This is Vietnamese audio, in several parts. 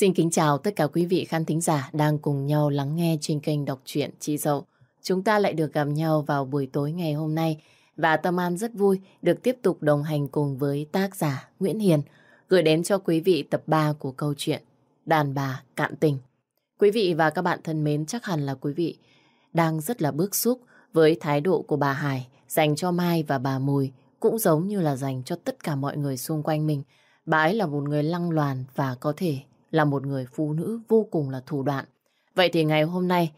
Xin kính chào tất cả quý vị khán thính giả đang cùng nhau lắng nghe trên kênh đọc truyện Chị Dậu. Chúng ta lại được gặp nhau vào buổi tối ngày hôm nay và Tâm An rất vui được tiếp tục đồng hành cùng với tác giả Nguyễn Hiền gửi đến cho quý vị tập 3 của câu chuyện Đàn bà cạn tình. Quý vị và các bạn thân mến, chắc hẳn là quý vị đang rất là bức xúc với thái độ của bà Hải dành cho Mai và bà Mùi, cũng giống như là dành cho tất cả mọi người xung quanh mình. Bà ấy là một người lăng loàn và có thể là một người phụ nữ vô cùng là thủ đoạn. Vậy thì ngày hôm nay,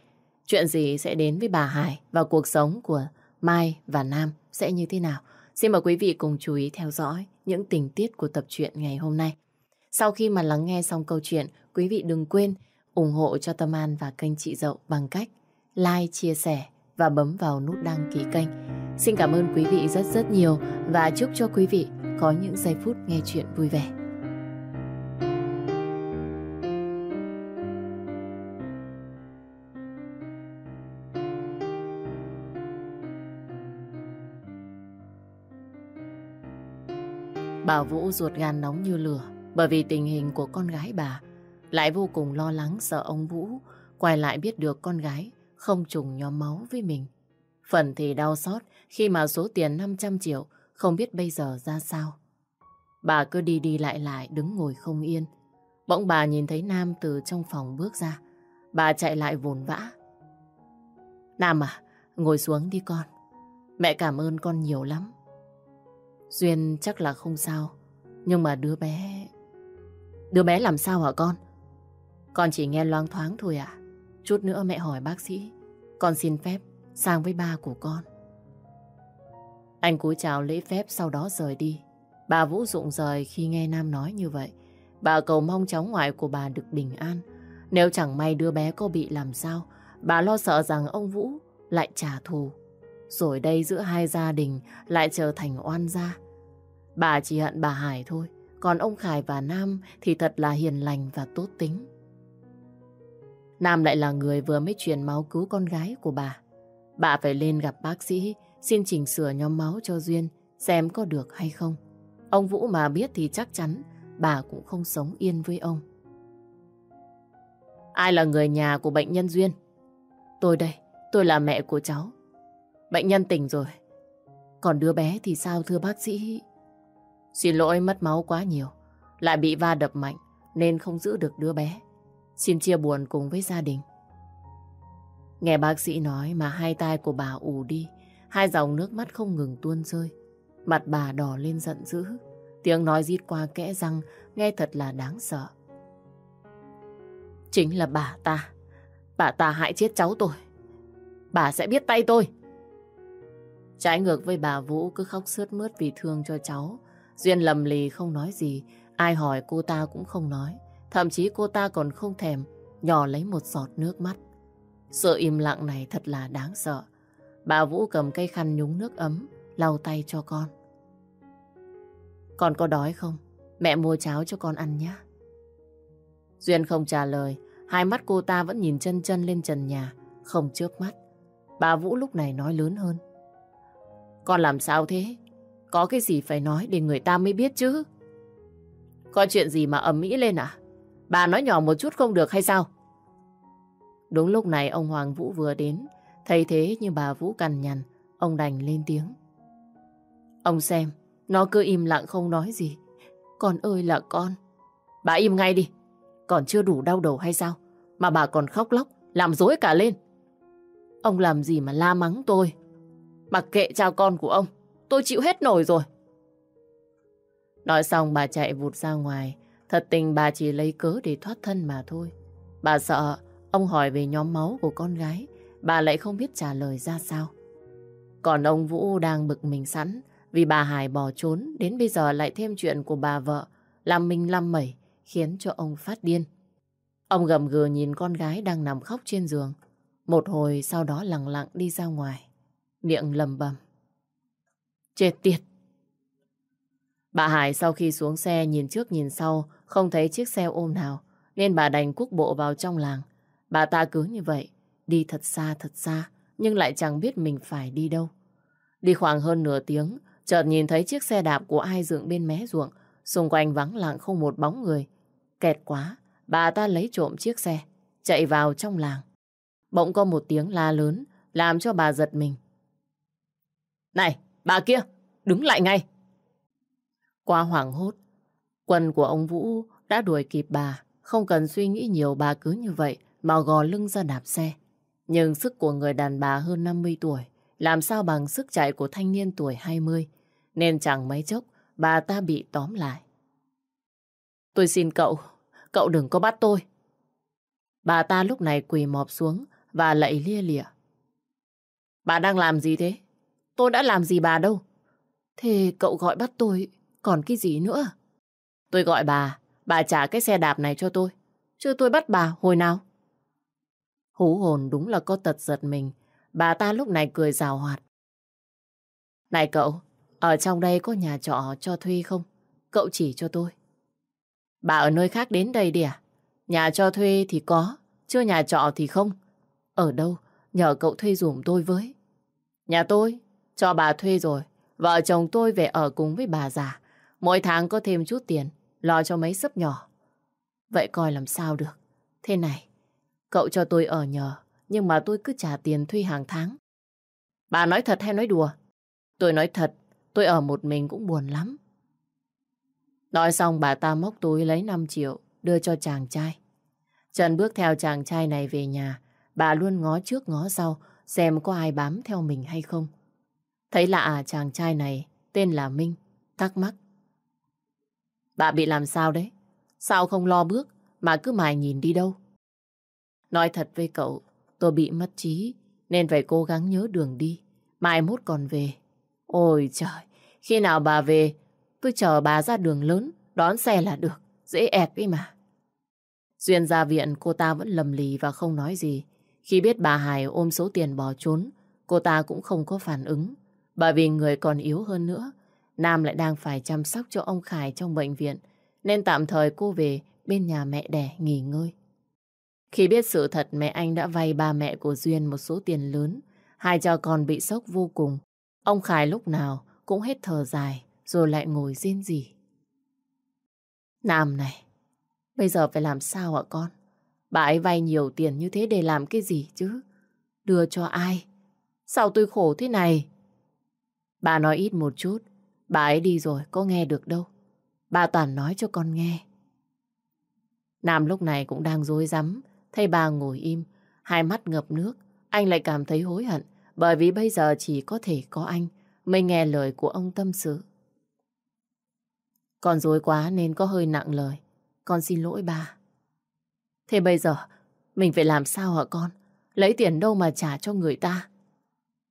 chuyện gì sẽ đến với bà Hải và cuộc sống của Mai và Nam sẽ như thế nào? Xin mời quý vị cùng chú ý theo dõi những tình tiết của tập truyện ngày hôm nay. Sau khi mà lắng nghe xong câu chuyện, quý vị đừng quên ủng hộ cho Tâm An và kênh Chị Dậu bằng cách like, chia sẻ và bấm vào nút đăng ký kênh. Xin cảm ơn quý vị rất rất nhiều và chúc cho quý vị có những giây phút nghe chuyện vui vẻ. Bà Vũ ruột gan nóng như lửa bởi vì tình hình của con gái bà lại vô cùng lo lắng sợ ông Vũ quay lại biết được con gái không trùng nhóm máu với mình. Phần thì đau xót khi mà số tiền 500 triệu không biết bây giờ ra sao. Bà cứ đi đi lại lại đứng ngồi không yên. Bỗng bà nhìn thấy Nam từ trong phòng bước ra. Bà chạy lại vồn vã. Nam à, ngồi xuống đi con. Mẹ cảm ơn con nhiều lắm. Duyên chắc là không sao. Nhưng mà đứa bé... Đứa bé làm sao hả con? Con chỉ nghe loáng thoáng thôi à? Chút nữa mẹ hỏi bác sĩ. Con xin phép sang với ba của con. Anh cúi chào lễ phép sau đó rời đi. Bà Vũ rụng rời khi nghe Nam nói như vậy. Bà cầu mong cháu ngoại của bà được bình an. Nếu chẳng may đứa bé có bị làm sao, bà lo sợ rằng ông Vũ lại trả thù. Rồi đây giữa hai gia đình lại trở thành oan gia. Bà chỉ hận bà Hải thôi, còn ông Khải và Nam thì thật là hiền lành và tốt tính. Nam lại là người vừa mới truyền máu cứu con gái của bà. Bà phải lên gặp bác sĩ, xin chỉnh sửa nhóm máu cho Duyên, xem có được hay không. Ông Vũ mà biết thì chắc chắn bà cũng không sống yên với ông. Ai là người nhà của bệnh nhân Duyên? Tôi đây, tôi là mẹ của cháu. Bệnh nhân tỉnh rồi. Còn đứa bé thì sao thưa bác sĩ? Xin lỗi mất máu quá nhiều, lại bị va đập mạnh nên không giữ được đứa bé. Xin chia buồn cùng với gia đình. Nghe bác sĩ nói mà hai tay của bà ù đi, hai dòng nước mắt không ngừng tuôn rơi. Mặt bà đỏ lên giận dữ, tiếng nói rít qua kẽ răng, nghe thật là đáng sợ. Chính là bà ta, bà ta hại chết cháu tôi. Bà sẽ biết tay tôi. Trái ngược với bà Vũ cứ khóc sướt mướt vì thương cho cháu. Duyên lầm lì không nói gì, ai hỏi cô ta cũng không nói. Thậm chí cô ta còn không thèm nhỏ lấy một giọt nước mắt. Sự im lặng này thật là đáng sợ. Bà Vũ cầm cây khăn nhúng nước ấm, lau tay cho con. Con có đói không? Mẹ mua cháo cho con ăn nhé. Duyên không trả lời, hai mắt cô ta vẫn nhìn chân chân lên trần nhà, không chớp mắt. Bà Vũ lúc này nói lớn hơn. Con làm sao thế? Có cái gì phải nói để người ta mới biết chứ? Có chuyện gì mà ầm ĩ lên à? Bà nói nhỏ một chút không được hay sao? Đúng lúc này ông Hoàng Vũ vừa đến. Thấy thế như bà Vũ cằn nhằn, ông đành lên tiếng. Ông xem, nó cứ im lặng không nói gì. Con ơi là con. Bà im ngay đi. Còn chưa đủ đau đầu hay sao? Mà bà còn khóc lóc, làm dối cả lên. Ông làm gì mà la mắng tôi? Mặc kệ cha con của ông, tôi chịu hết nổi rồi. Nói xong bà chạy vụt ra ngoài, Thật tình bà chỉ lấy cớ để thoát thân mà thôi. Bà sợ ông hỏi về nhóm máu của con gái, bà lại không biết trả lời ra sao. Còn ông Vũ đang bực mình sẵn vì bà Hải bỏ trốn đến bây giờ lại thêm chuyện của bà vợ làm mình lăm mẩy khiến cho ông phát điên. Ông gầm gừ nhìn con gái đang nằm khóc trên giường. Một hồi sau đó lặng lặng đi ra ngoài. Miệng lầm bầm. Chết tiệt! Bà Hải sau khi xuống xe nhìn trước nhìn sau không thấy chiếc xe ôm nào, nên bà đành quốc bộ vào trong làng. Bà ta cứ như vậy, đi thật xa thật xa, nhưng lại chẳng biết mình phải đi đâu. Đi khoảng hơn nửa tiếng, chợt nhìn thấy chiếc xe đạp của ai dựng bên mé ruộng, xung quanh vắng lặng không một bóng người. Kẹt quá, bà ta lấy trộm chiếc xe, chạy vào trong làng. Bỗng có một tiếng la lớn, làm cho bà giật mình. Này, bà kia, đứng lại ngay. Qua hoảng hốt, quần của ông Vũ đã đuổi kịp bà. Không cần suy nghĩ nhiều bà cứ như vậy mà gò lưng ra đạp xe. Nhưng sức của người đàn bà hơn 50 tuổi làm sao bằng sức chạy của thanh niên tuổi 20 nên chẳng mấy chốc bà ta bị tóm lại. Tôi xin cậu, cậu đừng có bắt tôi. Bà ta lúc này quỳ mọp xuống và lạy lia lịa. Bà đang làm gì thế? Tôi đã làm gì bà đâu. Thế cậu gọi bắt tôi, còn cái gì nữa? Tôi gọi bà, bà trả cái xe đạp này cho tôi. Chứ tôi bắt bà hồi nào? Hú hồn đúng là có tật giật mình. Bà ta lúc này cười rào hoạt. Này cậu, ở trong đây có nhà trọ cho thuê không? Cậu chỉ cho tôi. Bà ở nơi khác đến đây đi à? Nhà cho thuê thì có, chưa nhà trọ thì không. Ở đâu? Nhờ cậu thuê dùm tôi với. Nhà tôi, cho bà thuê rồi. Vợ chồng tôi về ở cùng với bà già. Mỗi tháng có thêm chút tiền, lo cho mấy sấp nhỏ. Vậy coi làm sao được. Thế này, cậu cho tôi ở nhờ, nhưng mà tôi cứ trả tiền thuê hàng tháng. Bà nói thật hay nói đùa? Tôi nói thật, tôi ở một mình cũng buồn lắm. Nói xong bà ta móc túi lấy 5 triệu, đưa cho chàng trai. Trần bước theo chàng trai này về nhà, bà luôn ngó trước ngó sau xem có ai bám theo mình hay không. Thấy lạ chàng trai này tên là Minh, thắc mắc. Bà bị làm sao đấy? Sao không lo bước mà cứ mài nhìn đi đâu? Nói thật với cậu, tôi bị mất trí nên phải cố gắng nhớ đường đi. Mai mốt còn về. Ôi trời, khi nào bà về, tôi chờ bà ra đường lớn, đón xe là được, dễ ẹt ấy mà. Duyên ra viện cô ta vẫn lầm lì và không nói gì. Khi biết bà Hải ôm số tiền bỏ trốn, cô ta cũng không có phản ứng. Bởi vì người còn yếu hơn nữa, Nam lại đang phải chăm sóc cho ông Khải trong bệnh viện, nên tạm thời cô về bên nhà mẹ đẻ nghỉ ngơi. Khi biết sự thật mẹ anh đã vay ba mẹ của Duyên một số tiền lớn, hai cha con bị sốc vô cùng. Ông Khải lúc nào cũng hết thở dài, rồi lại ngồi riêng gì. Nam này, bây giờ phải làm sao ạ con? Bà ấy vay nhiều tiền như thế để làm cái gì chứ? Đưa cho ai? Sao tôi khổ thế này? Bà nói ít một chút, bà ấy đi rồi, có nghe được đâu. Bà toàn nói cho con nghe. Nam lúc này cũng đang dối rắm thấy bà ngồi im, hai mắt ngập nước. Anh lại cảm thấy hối hận, bởi vì bây giờ chỉ có thể có anh mới nghe lời của ông tâm sự. Con dối quá nên có hơi nặng lời. Con xin lỗi bà. Thế bây giờ, mình phải làm sao hả con? Lấy tiền đâu mà trả cho người ta?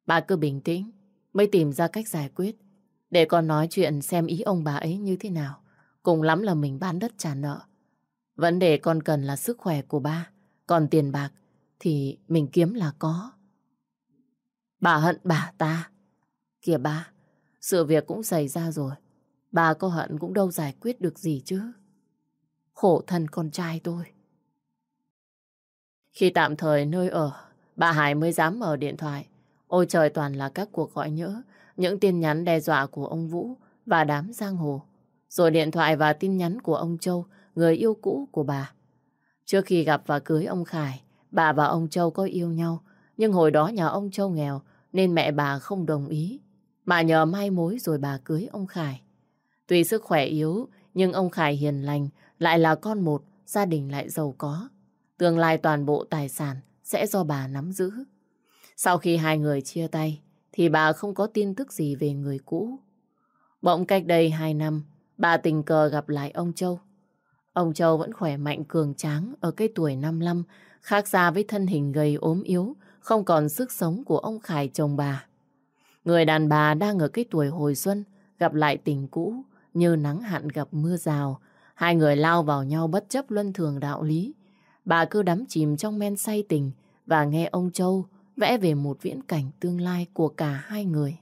Bà cứ bình tĩnh, mới tìm ra cách giải quyết. Để con nói chuyện xem ý ông bà ấy như thế nào. Cùng lắm là mình bán đất trả nợ. Vấn đề con cần là sức khỏe của ba. Còn tiền bạc thì mình kiếm là có. Bà hận bà ta. Kìa ba, sự việc cũng xảy ra rồi. Bà có hận cũng đâu giải quyết được gì chứ. Khổ thân con trai tôi. Khi tạm thời nơi ở, bà Hải mới dám mở điện thoại. Ôi trời toàn là các cuộc gọi nhỡ, những tin nhắn đe dọa của ông Vũ và đám giang hồ. Rồi điện thoại và tin nhắn của ông Châu, người yêu cũ của bà. Trước khi gặp và cưới ông Khải, bà và ông Châu có yêu nhau. Nhưng hồi đó nhà ông Châu nghèo nên mẹ bà không đồng ý. Mà nhờ mai mối rồi bà cưới ông Khải. Tuy sức khỏe yếu, nhưng ông Khải hiền lành, lại là con một, gia đình lại giàu có. Tương lai toàn bộ tài sản sẽ do bà nắm giữ. Sau khi hai người chia tay, thì bà không có tin tức gì về người cũ. Bỗng cách đây hai năm, bà tình cờ gặp lại ông Châu. Ông Châu vẫn khỏe mạnh cường tráng ở cái tuổi 55, khác xa với thân hình gầy ốm yếu, không còn sức sống của ông Khải chồng bà. Người đàn bà đang ở cái tuổi hồi xuân, gặp lại tình cũ, như nắng hạn gặp mưa rào. Hai người lao vào nhau bất chấp luân thường đạo lý. Bà cứ đắm chìm trong men say tình và nghe ông Châu vẽ về một viễn cảnh tương lai của cả hai người.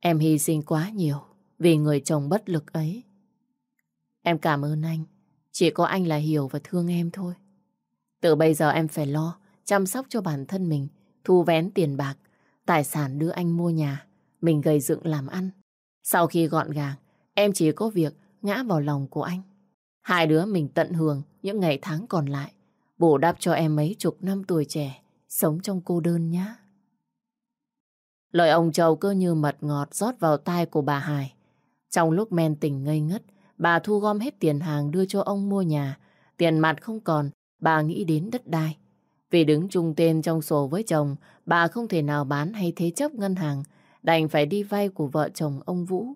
Em hy sinh quá nhiều vì người chồng bất lực ấy. Em cảm ơn anh. Chỉ có anh là hiểu và thương em thôi. Từ bây giờ em phải lo, chăm sóc cho bản thân mình, thu vén tiền bạc, tài sản đưa anh mua nhà, mình gây dựng làm ăn. Sau khi gọn gàng, em chỉ có việc ngã vào lòng của anh. Hai đứa mình tận hưởng những ngày tháng còn lại, bổ đáp cho em mấy chục năm tuổi trẻ, sống trong cô đơn nhá. Lời ông chầu cứ như mật ngọt rót vào tai của bà Hải. Trong lúc men tình ngây ngất, bà thu gom hết tiền hàng đưa cho ông mua nhà. Tiền mặt không còn, bà nghĩ đến đất đai. Vì đứng chung tên trong sổ với chồng, bà không thể nào bán hay thế chấp ngân hàng, đành phải đi vay của vợ chồng ông Vũ.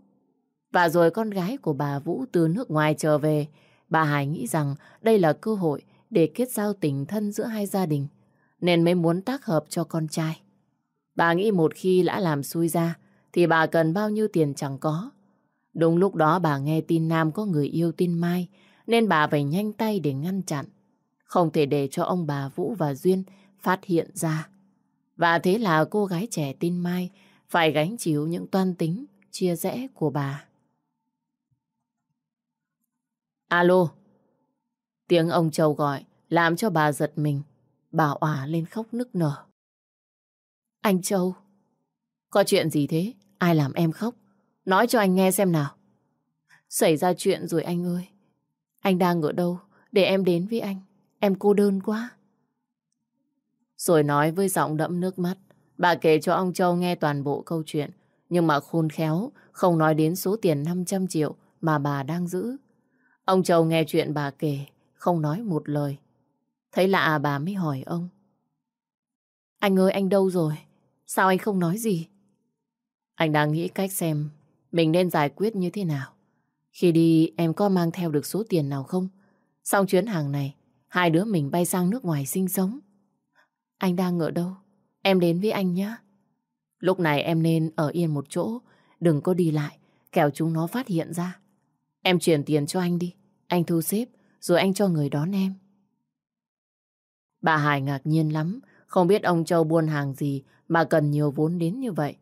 Và rồi con gái của bà Vũ từ nước ngoài trở về, bà Hải nghĩ rằng đây là cơ hội để kết giao tình thân giữa hai gia đình, nên mới muốn tác hợp cho con trai. Bà nghĩ một khi đã làm xui ra, thì bà cần bao nhiêu tiền chẳng có. Đúng lúc đó bà nghe tin Nam có người yêu tin Mai, nên bà phải nhanh tay để ngăn chặn. Không thể để cho ông bà Vũ và Duyên phát hiện ra. Và thế là cô gái trẻ tin Mai phải gánh chịu những toan tính chia rẽ của bà. Alo. Tiếng ông Châu gọi làm cho bà giật mình. Bà òa lên khóc nức nở. Anh Châu. Có chuyện gì thế? Ai làm em khóc? Nói cho anh nghe xem nào. Xảy ra chuyện rồi anh ơi. Anh đang ở đâu? Để em đến với anh. Em cô đơn quá. Rồi nói với giọng đẫm nước mắt. Bà kể cho ông Châu nghe toàn bộ câu chuyện. Nhưng mà khôn khéo, không nói đến số tiền 500 triệu mà bà đang giữ. Ông Châu nghe chuyện bà kể, không nói một lời. Thấy lạ à bà mới hỏi ông. Anh ơi anh đâu rồi? Sao anh không nói gì? Anh đang nghĩ cách xem mình nên giải quyết như thế nào. Khi đi em có mang theo được số tiền nào không? Xong chuyến hàng này, hai đứa mình bay sang nước ngoài sinh sống. Anh đang ở đâu? Em đến với anh nhé. Lúc này em nên ở yên một chỗ, đừng có đi lại, kẻo chúng nó phát hiện ra. Em chuyển tiền cho anh đi, anh thu xếp, rồi anh cho người đón em. Bà Hải ngạc nhiên lắm, không biết ông Châu buôn hàng gì mà cần nhiều vốn đến như vậy.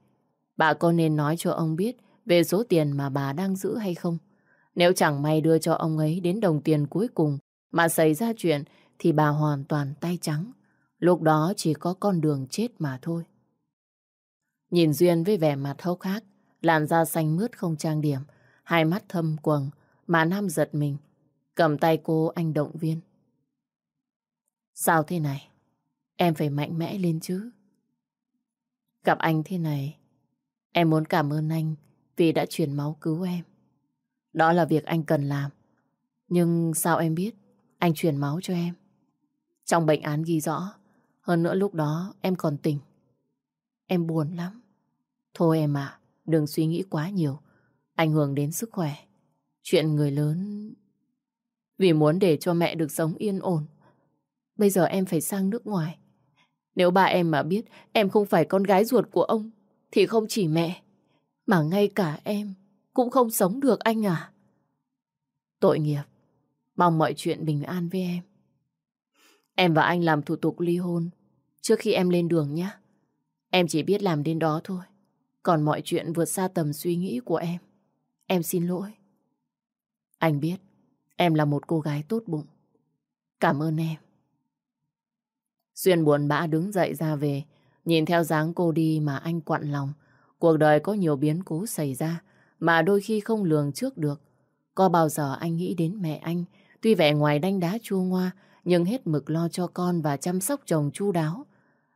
Bà có nên nói cho ông biết về số tiền mà bà đang giữ hay không? Nếu chẳng may đưa cho ông ấy đến đồng tiền cuối cùng mà xảy ra chuyện thì bà hoàn toàn tay trắng. Lúc đó chỉ có con đường chết mà thôi. Nhìn Duyên với vẻ mặt hốc hác, làn da xanh mướt không trang điểm, hai mắt thâm quầng, mà Nam giật mình, cầm tay cô anh động viên. Sao thế này? Em phải mạnh mẽ lên chứ. Gặp anh thế này, em muốn cảm ơn anh vì đã chuyển máu cứu em. Đó là việc anh cần làm. Nhưng sao em biết anh chuyển máu cho em? Trong bệnh án ghi rõ, hơn nữa lúc đó em còn tỉnh. Em buồn lắm. Thôi em ạ, đừng suy nghĩ quá nhiều, ảnh hưởng đến sức khỏe. Chuyện người lớn... Vì muốn để cho mẹ được sống yên ổn, bây giờ em phải sang nước ngoài. Nếu ba em mà biết em không phải con gái ruột của ông, thì không chỉ mẹ, mà ngay cả em cũng không sống được anh à. Tội nghiệp, mong mọi chuyện bình an với em. Em và anh làm thủ tục ly hôn trước khi em lên đường nhé. Em chỉ biết làm đến đó thôi. Còn mọi chuyện vượt xa tầm suy nghĩ của em. Em xin lỗi. Anh biết em là một cô gái tốt bụng. Cảm ơn em. Xuyên buồn bã đứng dậy ra về. Nhìn theo dáng cô đi mà anh quặn lòng. Cuộc đời có nhiều biến cố xảy ra mà đôi khi không lường trước được. Có bao giờ anh nghĩ đến mẹ anh, tuy vẻ ngoài đanh đá chua ngoa, nhưng hết mực lo cho con và chăm sóc chồng chu đáo.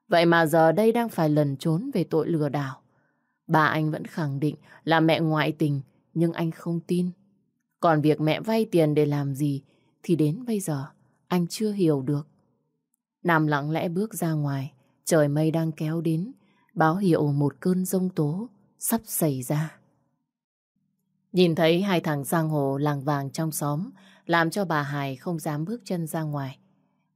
Vậy mà giờ đây đang phải lần trốn về tội lừa đảo. Bà anh vẫn khẳng định là mẹ ngoại tình, nhưng anh không tin. Còn việc mẹ vay tiền để làm gì thì đến bây giờ anh chưa hiểu được. Nam lặng lẽ bước ra ngoài, trời mây đang kéo đến, báo hiệu một cơn rông tố sắp xảy ra. Nhìn thấy hai thằng giang hồ làng vàng trong xóm, làm cho bà Hải không dám bước chân ra ngoài.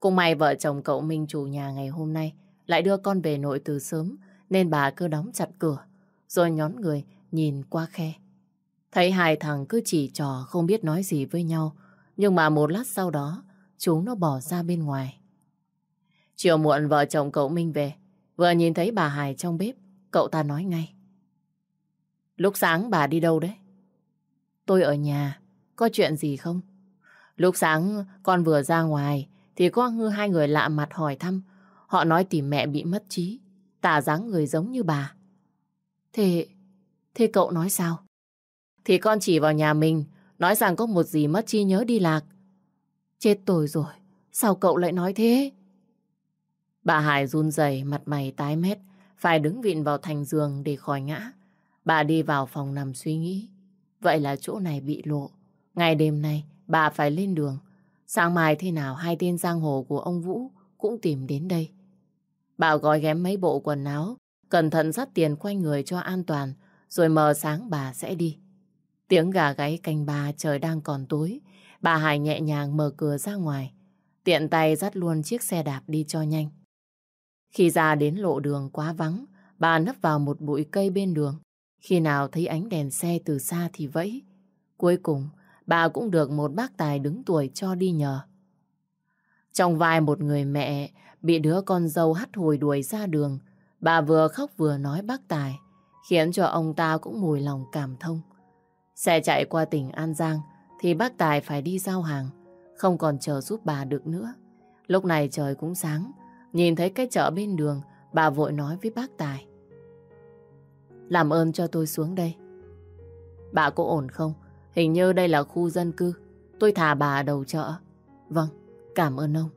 cũng may vợ chồng cậu Minh chủ nhà ngày hôm nay lại đưa con về nội từ sớm, nên bà cứ đóng chặt cửa, rồi nhón người nhìn qua khe. Thấy hai thằng cứ chỉ trò không biết nói gì với nhau, nhưng mà một lát sau đó, chúng nó bỏ ra bên ngoài. Chiều muộn vợ chồng cậu Minh về, vừa nhìn thấy bà Hải trong bếp, cậu ta nói ngay. Lúc sáng bà đi đâu đấy? Tôi ở nhà, có chuyện gì không? Lúc sáng con vừa ra ngoài thì có ngư hai người lạ mặt hỏi thăm. Họ nói tìm mẹ bị mất trí, tả dáng người giống như bà. Thế, thế cậu nói sao? Thì con chỉ vào nhà mình, nói rằng có một gì mất trí nhớ đi lạc, Chết tôi rồi. Sao cậu lại nói thế? Bà Hải run rẩy mặt mày tái mét, phải đứng vịn vào thành giường để khỏi ngã. Bà đi vào phòng nằm suy nghĩ. Vậy là chỗ này bị lộ. Ngày đêm nay, bà phải lên đường. Sáng mai thế nào hai tên giang hồ của ông Vũ cũng tìm đến đây. Bà gói ghém mấy bộ quần áo, cẩn thận dắt tiền quanh người cho an toàn, rồi mờ sáng bà sẽ đi. Tiếng gà gáy canh bà trời đang còn tối. Bà Hải nhẹ nhàng mở cửa ra ngoài. Tiện tay dắt luôn chiếc xe đạp đi cho nhanh. Khi ra đến lộ đường quá vắng, bà nấp vào một bụi cây bên đường. Khi nào thấy ánh đèn xe từ xa thì vẫy. Cuối cùng, bà cũng được một bác tài đứng tuổi cho đi nhờ. Trong vai một người mẹ bị đứa con dâu hắt hồi đuổi ra đường, bà vừa khóc vừa nói bác tài, khiến cho ông ta cũng mùi lòng cảm thông. Xe chạy qua tỉnh An Giang thì bác Tài phải đi giao hàng, không còn chờ giúp bà được nữa. Lúc này trời cũng sáng, nhìn thấy cái chợ bên đường, bà vội nói với bác Tài. Làm ơn cho tôi xuống đây. Bà có ổn không? Hình như đây là khu dân cư. Tôi thả bà đầu chợ. Vâng, cảm ơn ông.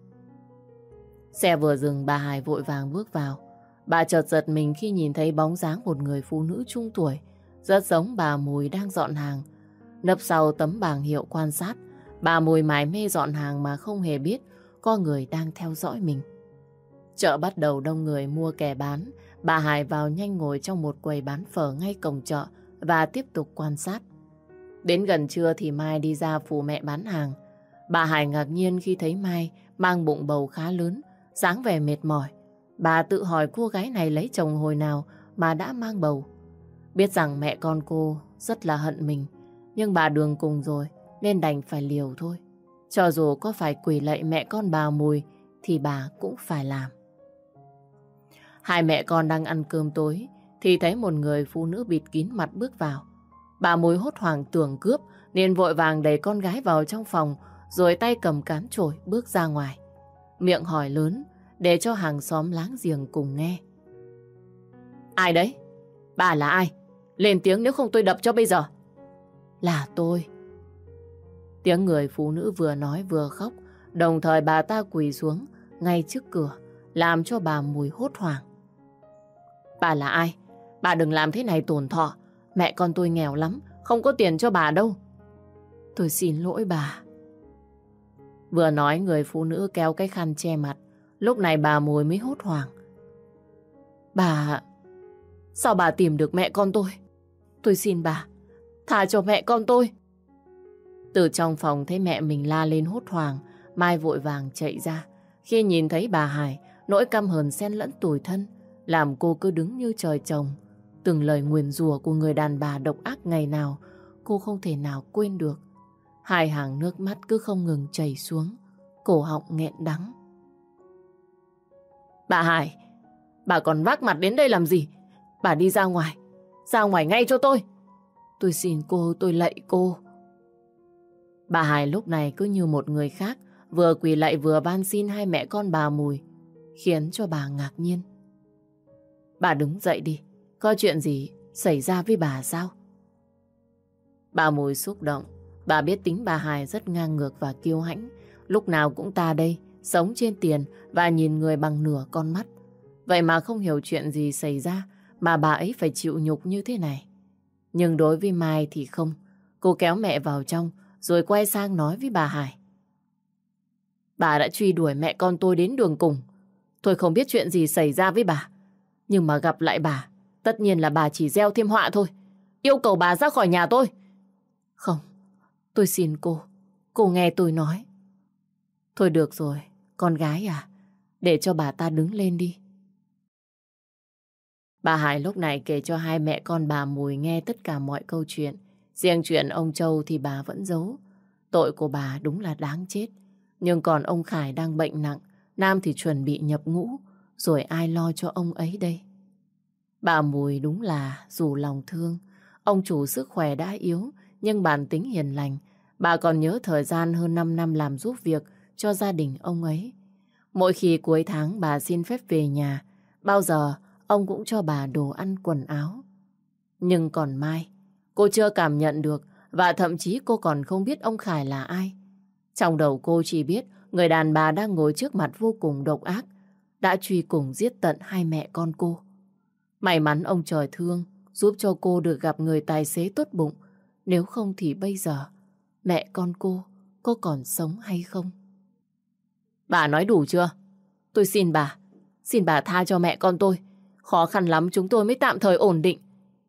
Xe vừa dừng bà Hải vội vàng bước vào. Bà chợt giật mình khi nhìn thấy bóng dáng một người phụ nữ trung tuổi rất giống bà Mùi đang dọn hàng. Nấp sau tấm bảng hiệu quan sát, bà Mùi mải mê dọn hàng mà không hề biết có người đang theo dõi mình. Chợ bắt đầu đông người mua kẻ bán, bà Hải vào nhanh ngồi trong một quầy bán phở ngay cổng chợ và tiếp tục quan sát. Đến gần trưa thì Mai đi ra phụ mẹ bán hàng. Bà Hải ngạc nhiên khi thấy Mai mang bụng bầu khá lớn, dáng vẻ mệt mỏi. Bà tự hỏi cô gái này lấy chồng hồi nào mà đã mang bầu. Biết rằng mẹ con cô rất là hận mình, nhưng bà đường cùng rồi nên đành phải liều thôi. Cho dù có phải quỳ lạy mẹ con bà Mùi thì bà cũng phải làm. Hai mẹ con đang ăn cơm tối thì thấy một người phụ nữ bịt kín mặt bước vào. Bà Mùi hốt hoảng tưởng cướp nên vội vàng đẩy con gái vào trong phòng rồi tay cầm cán chổi bước ra ngoài. Miệng hỏi lớn để cho hàng xóm láng giềng cùng nghe. Ai đấy? Bà là ai? Lên tiếng nếu không tôi đập cho bây giờ. Là tôi. Tiếng người phụ nữ vừa nói vừa khóc, đồng thời bà ta quỳ xuống ngay trước cửa, làm cho bà mùi hốt hoảng. Bà là ai? Bà đừng làm thế này tổn thọ. Mẹ con tôi nghèo lắm, không có tiền cho bà đâu. Tôi xin lỗi bà. Vừa nói người phụ nữ kéo cái khăn che mặt, lúc này bà mùi mới hốt hoảng. Bà... Sao bà tìm được mẹ con tôi? Tôi xin bà, thả cho mẹ con tôi. Từ trong phòng thấy mẹ mình la lên hốt hoảng, Mai vội vàng chạy ra. Khi nhìn thấy bà Hải, nỗi căm hờn xen lẫn tủi thân, làm cô cứ đứng như trời trồng. Từng lời nguyền rủa của người đàn bà độc ác ngày nào, cô không thể nào quên được. Hai hàng nước mắt cứ không ngừng chảy xuống, cổ họng nghẹn đắng. Bà Hải, bà còn vác mặt đến đây làm gì? Bà đi ra ngoài, ra ngoài ngay cho tôi. Tôi xin cô, tôi lạy cô. Bà Hải lúc này cứ như một người khác, vừa quỳ lạy vừa van xin hai mẹ con bà Mùi, khiến cho bà ngạc nhiên. Bà đứng dậy đi, có chuyện gì xảy ra với bà sao? Bà Mùi xúc động, bà biết tính bà Hải rất ngang ngược và kiêu hãnh, lúc nào cũng ta đây, sống trên tiền và nhìn người bằng nửa con mắt. Vậy mà không hiểu chuyện gì xảy ra mà bà ấy phải chịu nhục như thế này. Nhưng đối với Mai thì không. Cô kéo mẹ vào trong rồi quay sang nói với bà Hải. Bà đã truy đuổi mẹ con tôi đến đường cùng. Tôi không biết chuyện gì xảy ra với bà. Nhưng mà gặp lại bà, tất nhiên là bà chỉ gieo thêm họa thôi. Yêu cầu bà ra khỏi nhà tôi. Không, tôi xin cô. Cô nghe tôi nói. Thôi được rồi, con gái à, để cho bà ta đứng lên đi. Bà Hải lúc này kể cho hai mẹ con bà Mùi nghe tất cả mọi câu chuyện. Riêng chuyện ông Châu thì bà vẫn giấu. Tội của bà đúng là đáng chết. Nhưng còn ông Khải đang bệnh nặng, Nam thì chuẩn bị nhập ngũ, rồi ai lo cho ông ấy đây? Bà Mùi đúng là dù lòng thương, ông chủ sức khỏe đã yếu, nhưng bản tính hiền lành. Bà còn nhớ thời gian hơn 5 năm làm giúp việc cho gia đình ông ấy. Mỗi khi cuối tháng bà xin phép về nhà, bao giờ ông cũng cho bà đồ ăn quần áo. Nhưng còn Mai, cô chưa cảm nhận được và thậm chí cô còn không biết ông Khải là ai. Trong đầu cô chỉ biết người đàn bà đang ngồi trước mặt vô cùng độc ác, đã truy cùng giết tận hai mẹ con cô. May mắn ông trời thương, giúp cho cô được gặp người tài xế tốt bụng, nếu không thì bây giờ mẹ con cô có còn sống hay không? Bà nói đủ chưa? Tôi xin bà, xin bà tha cho mẹ con tôi. Khó khăn lắm chúng tôi mới tạm thời ổn định.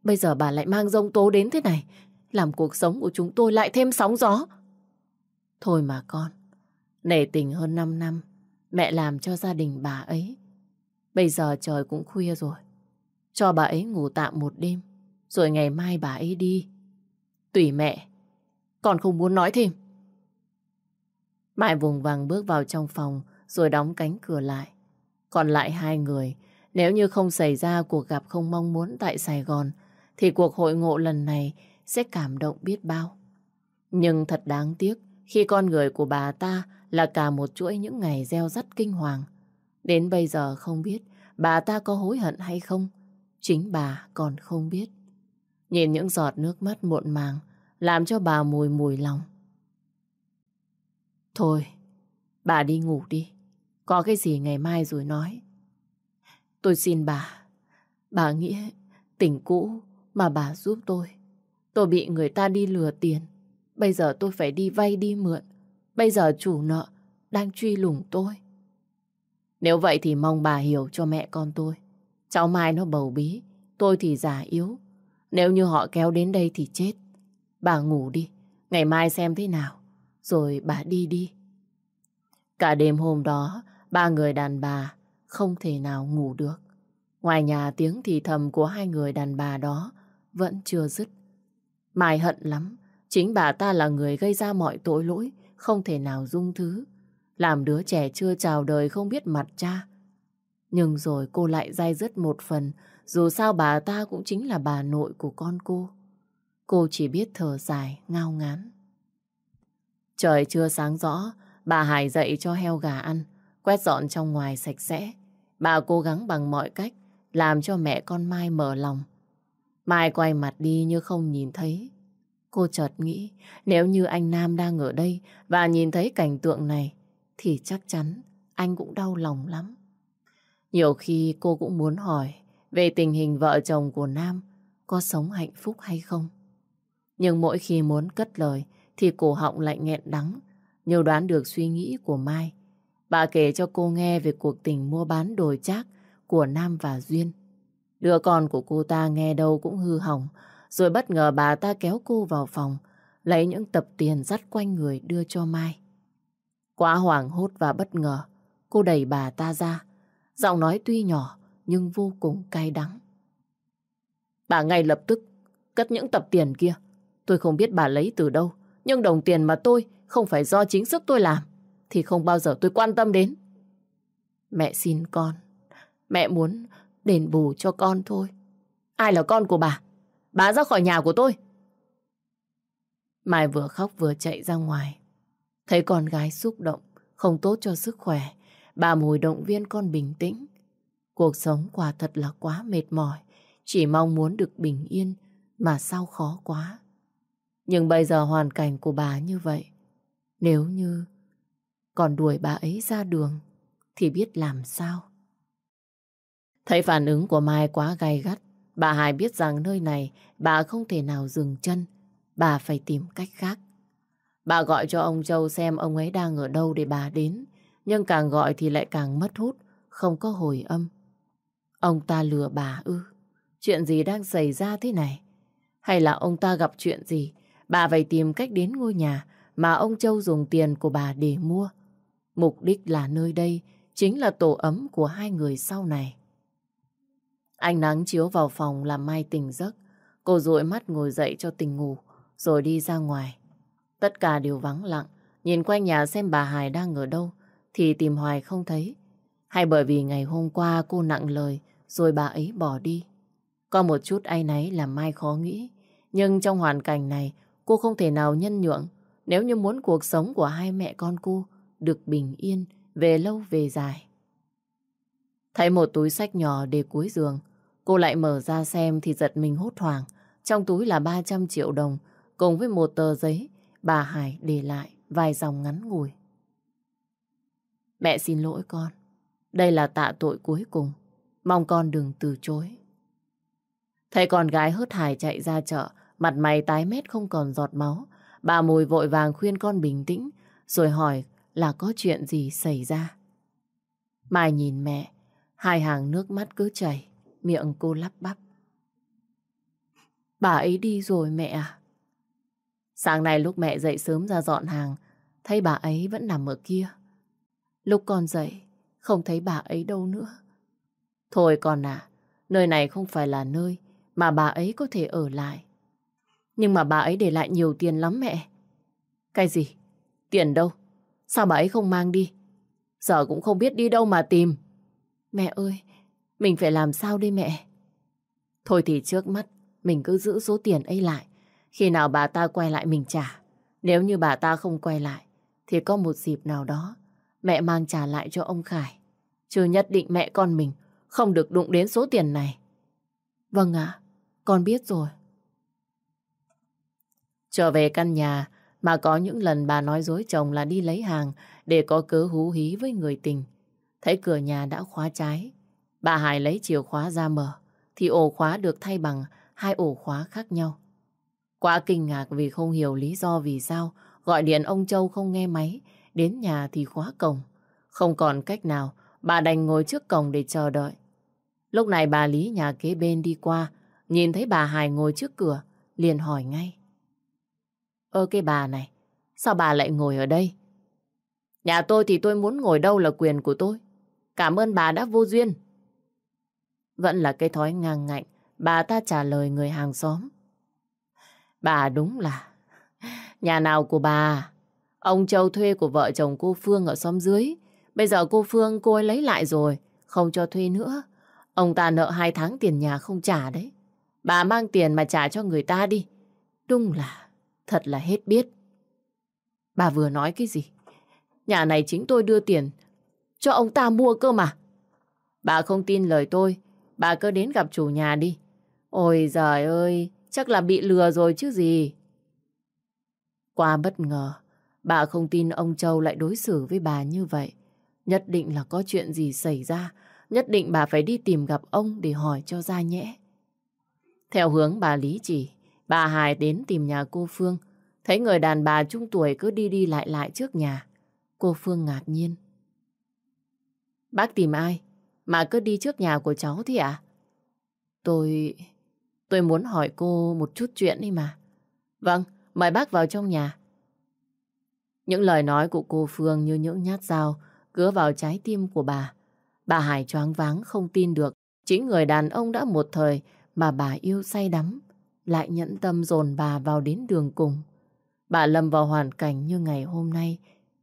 Bây giờ bà lại mang rông tố đến thế này, làm cuộc sống của chúng tôi lại thêm sóng gió. Thôi mà con, nể tình hơn 5 năm, mẹ làm cho gia đình bà ấy. Bây giờ trời cũng khuya rồi. Cho bà ấy ngủ tạm một đêm, rồi ngày mai bà ấy đi. Tùy mẹ, con không muốn nói thêm. Mai vùng vàng bước vào trong phòng, rồi đóng cánh cửa lại. Còn lại hai người, nếu như không xảy ra cuộc gặp không mong muốn tại Sài Gòn, thì cuộc hội ngộ lần này sẽ cảm động biết bao. Nhưng thật đáng tiếc khi con người của bà ta là cả một chuỗi những ngày gieo rắt kinh hoàng. Đến bây giờ không biết bà ta có hối hận hay không, chính bà còn không biết. Nhìn những giọt nước mắt muộn màng làm cho bà mùi mùi lòng. Thôi, bà đi ngủ đi. Có cái gì ngày mai rồi nói. Tôi xin bà, bà nghĩa tình cũ mà bà giúp tôi. Tôi bị người ta đi lừa tiền. Bây giờ tôi phải đi vay đi mượn. Bây giờ chủ nợ đang truy lùng tôi. Nếu vậy thì mong bà hiểu cho mẹ con tôi. Cháu Mai nó bầu bí, tôi thì già yếu. Nếu như họ kéo đến đây thì chết. Bà ngủ đi, ngày mai xem thế nào. Rồi bà đi đi. Cả đêm hôm đó, ba người đàn bà không thể nào ngủ được. Ngoài nhà tiếng thì thầm của hai người đàn bà đó vẫn chưa dứt. Mai hận lắm, chính bà ta là người gây ra mọi tội lỗi, không thể nào dung thứ. Làm đứa trẻ chưa chào đời không biết mặt cha. Nhưng rồi cô lại dai dứt một phần, dù sao bà ta cũng chính là bà nội của con cô. Cô chỉ biết thở dài, ngao ngán. Trời chưa sáng rõ, bà Hải dậy cho heo gà ăn, quét dọn trong ngoài sạch sẽ. Bà cố gắng bằng mọi cách làm cho mẹ con Mai mở lòng. Mai quay mặt đi như không nhìn thấy. Cô chợt nghĩ nếu như anh Nam đang ở đây và nhìn thấy cảnh tượng này thì chắc chắn anh cũng đau lòng lắm. Nhiều khi cô cũng muốn hỏi về tình hình vợ chồng của Nam có sống hạnh phúc hay không. Nhưng mỗi khi muốn cất lời thì cổ họng lại nghẹn đắng, nhiều đoán được suy nghĩ của Mai. Bà kể cho cô nghe về cuộc tình mua bán đồi trác của Nam và Duyên. Đứa con của cô ta nghe đâu cũng hư hỏng, rồi bất ngờ bà ta kéo cô vào phòng, lấy những tập tiền dắt quanh người đưa cho Mai. Quá hoảng hốt và bất ngờ, cô đẩy bà ta ra. Giọng nói tuy nhỏ, nhưng vô cùng cay đắng. Bà ngay lập tức cất những tập tiền kia. Tôi không biết bà lấy từ đâu, nhưng đồng tiền mà tôi không phải do chính sức tôi làm, thì không bao giờ tôi quan tâm đến. Mẹ xin con, mẹ muốn đền bù cho con thôi. Ai là con của bà? Bà ra khỏi nhà của tôi. Mai vừa khóc vừa chạy ra ngoài. Thấy con gái xúc động, không tốt cho sức khỏe. Bà mùi động viên con bình tĩnh. Cuộc sống quả thật là quá mệt mỏi. Chỉ mong muốn được bình yên mà sao khó quá. Nhưng bây giờ hoàn cảnh của bà như vậy. Nếu như còn đuổi bà ấy ra đường thì biết làm sao. Thấy phản ứng của Mai quá gay gắt, bà Hải biết rằng nơi này bà không thể nào dừng chân, bà phải tìm cách khác. Bà gọi cho ông Châu xem ông ấy đang ở đâu để bà đến, nhưng càng gọi thì lại càng mất hút, không có hồi âm. Ông ta lừa bà ư? Chuyện gì đang xảy ra thế này? Hay là ông ta gặp chuyện gì? Bà phải tìm cách đến ngôi nhà mà ông Châu dùng tiền của bà để mua. Mục đích là nơi đây chính là tổ ấm của hai người sau này. Ánh nắng chiếu vào phòng làm Mai tỉnh giấc. Cô dụi mắt ngồi dậy cho tỉnh ngủ, rồi đi ra ngoài. Tất cả đều vắng lặng, nhìn quanh nhà xem bà Hải đang ở đâu, thì tìm hoài không thấy. Hay bởi vì ngày hôm qua cô nặng lời, rồi bà ấy bỏ đi. Có một chút ai nấy làm Mai khó nghĩ. Nhưng trong hoàn cảnh này, cô không thể nào nhân nhượng. Nếu như muốn cuộc sống của hai mẹ con cô được bình yên, về lâu về dài. Thấy một túi sách nhỏ để cuối giường, cô lại mở ra xem thì giật mình hốt hoảng. Trong túi là 300 triệu đồng cùng với một tờ giấy bà Hải để lại. vài dòng ngắn ngủi. Mẹ xin lỗi con. Đây là tạ tội cuối cùng. Mong con đừng từ chối. Thấy con gái hớt hải chạy ra chợ, mặt mày tái mét không còn giọt máu. Bà mùi vội vàng khuyên con bình tĩnh, rồi hỏi là có chuyện gì xảy ra. Mai nhìn mẹ, hai hàng nước mắt cứ chảy, miệng cô lắp bắp. Bà ấy đi rồi mẹ à? Sáng nay lúc mẹ dậy sớm ra dọn hàng, thấy bà ấy vẫn nằm ở kia. Lúc con dậy, không thấy bà ấy đâu nữa. Thôi con à, nơi này không phải là nơi mà bà ấy có thể ở lại. Nhưng mà bà ấy để lại nhiều tiền lắm mẹ. Cái gì? Tiền đâu? Sao bà ấy không mang đi? Giờ cũng không biết đi đâu mà tìm. Mẹ ơi, mình phải làm sao đây mẹ? Thôi thì trước mắt, mình cứ giữ số tiền ấy lại. Khi nào bà ta quay lại mình trả. Nếu như bà ta không quay lại, thì có một dịp nào đó, mẹ mang trả lại cho ông Khải. Chứ nhất định mẹ con mình không được đụng đến số tiền này. Vâng ạ, con biết rồi. Trở về căn nhà mà có những lần bà nói dối chồng là đi lấy hàng để có cớ hú hí với người tình. Thấy cửa nhà đã khóa trái. Bà Hải lấy chìa khóa ra mở thì ổ khóa được thay bằng hai ổ khóa khác nhau. Quá kinh ngạc vì không hiểu lý do vì sao gọi điện ông Châu không nghe máy, đến nhà thì khóa cổng. Không còn cách nào, bà đành ngồi trước cổng để chờ đợi. Lúc này bà Lý nhà kế bên đi qua, nhìn thấy bà Hải ngồi trước cửa, liền hỏi ngay. Ơ cái bà này, sao bà lại ngồi ở đây? Nhà tôi thì tôi muốn ngồi đâu là quyền của tôi. Cảm ơn bà đã vô duyên. Vẫn là cái thói ngang ngạnh, bà ta trả lời người hàng xóm. Bà đúng là... Nhà nào của bà? Ông Châu thuê của vợ chồng cô Phương ở xóm dưới. Bây giờ cô Phương cô ấy lấy lại rồi, không cho thuê nữa. Ông ta nợ hai tháng tiền nhà không trả đấy. Bà mang tiền mà trả cho người ta đi. Đúng là, thật là hết biết. Bà vừa nói cái gì? Nhà này chính tôi đưa tiền cho ông ta mua cơ mà. Bà không tin lời tôi, bà cứ đến gặp chủ nhà đi. Ôi giời ơi, chắc là bị lừa rồi chứ gì. Qua bất ngờ, bà không tin ông Châu lại đối xử với bà như vậy. Nhất định là có chuyện gì xảy ra, nhất định bà phải đi tìm gặp ông để hỏi cho ra nhẽ. Theo hướng bà Lý chỉ, bà Hải đến tìm nhà cô Phương, thấy người đàn bà trung tuổi cứ đi đi lại lại trước nhà. Cô Phương ngạc nhiên. Bác tìm ai? Mà cứ đi trước nhà của cháu thì? À? Tôi... Tôi muốn hỏi cô một chút chuyện đi mà. Vâng, mời bác vào trong nhà. Những lời nói của cô Phương như những nhát dao cứa vào trái tim của bà. Bà Hải choáng váng không tin được chính người đàn ông đã một thời mà bà yêu say đắm lại nhẫn tâm dồn bà vào đến đường cùng. Bà lâm vào hoàn cảnh như ngày hôm nay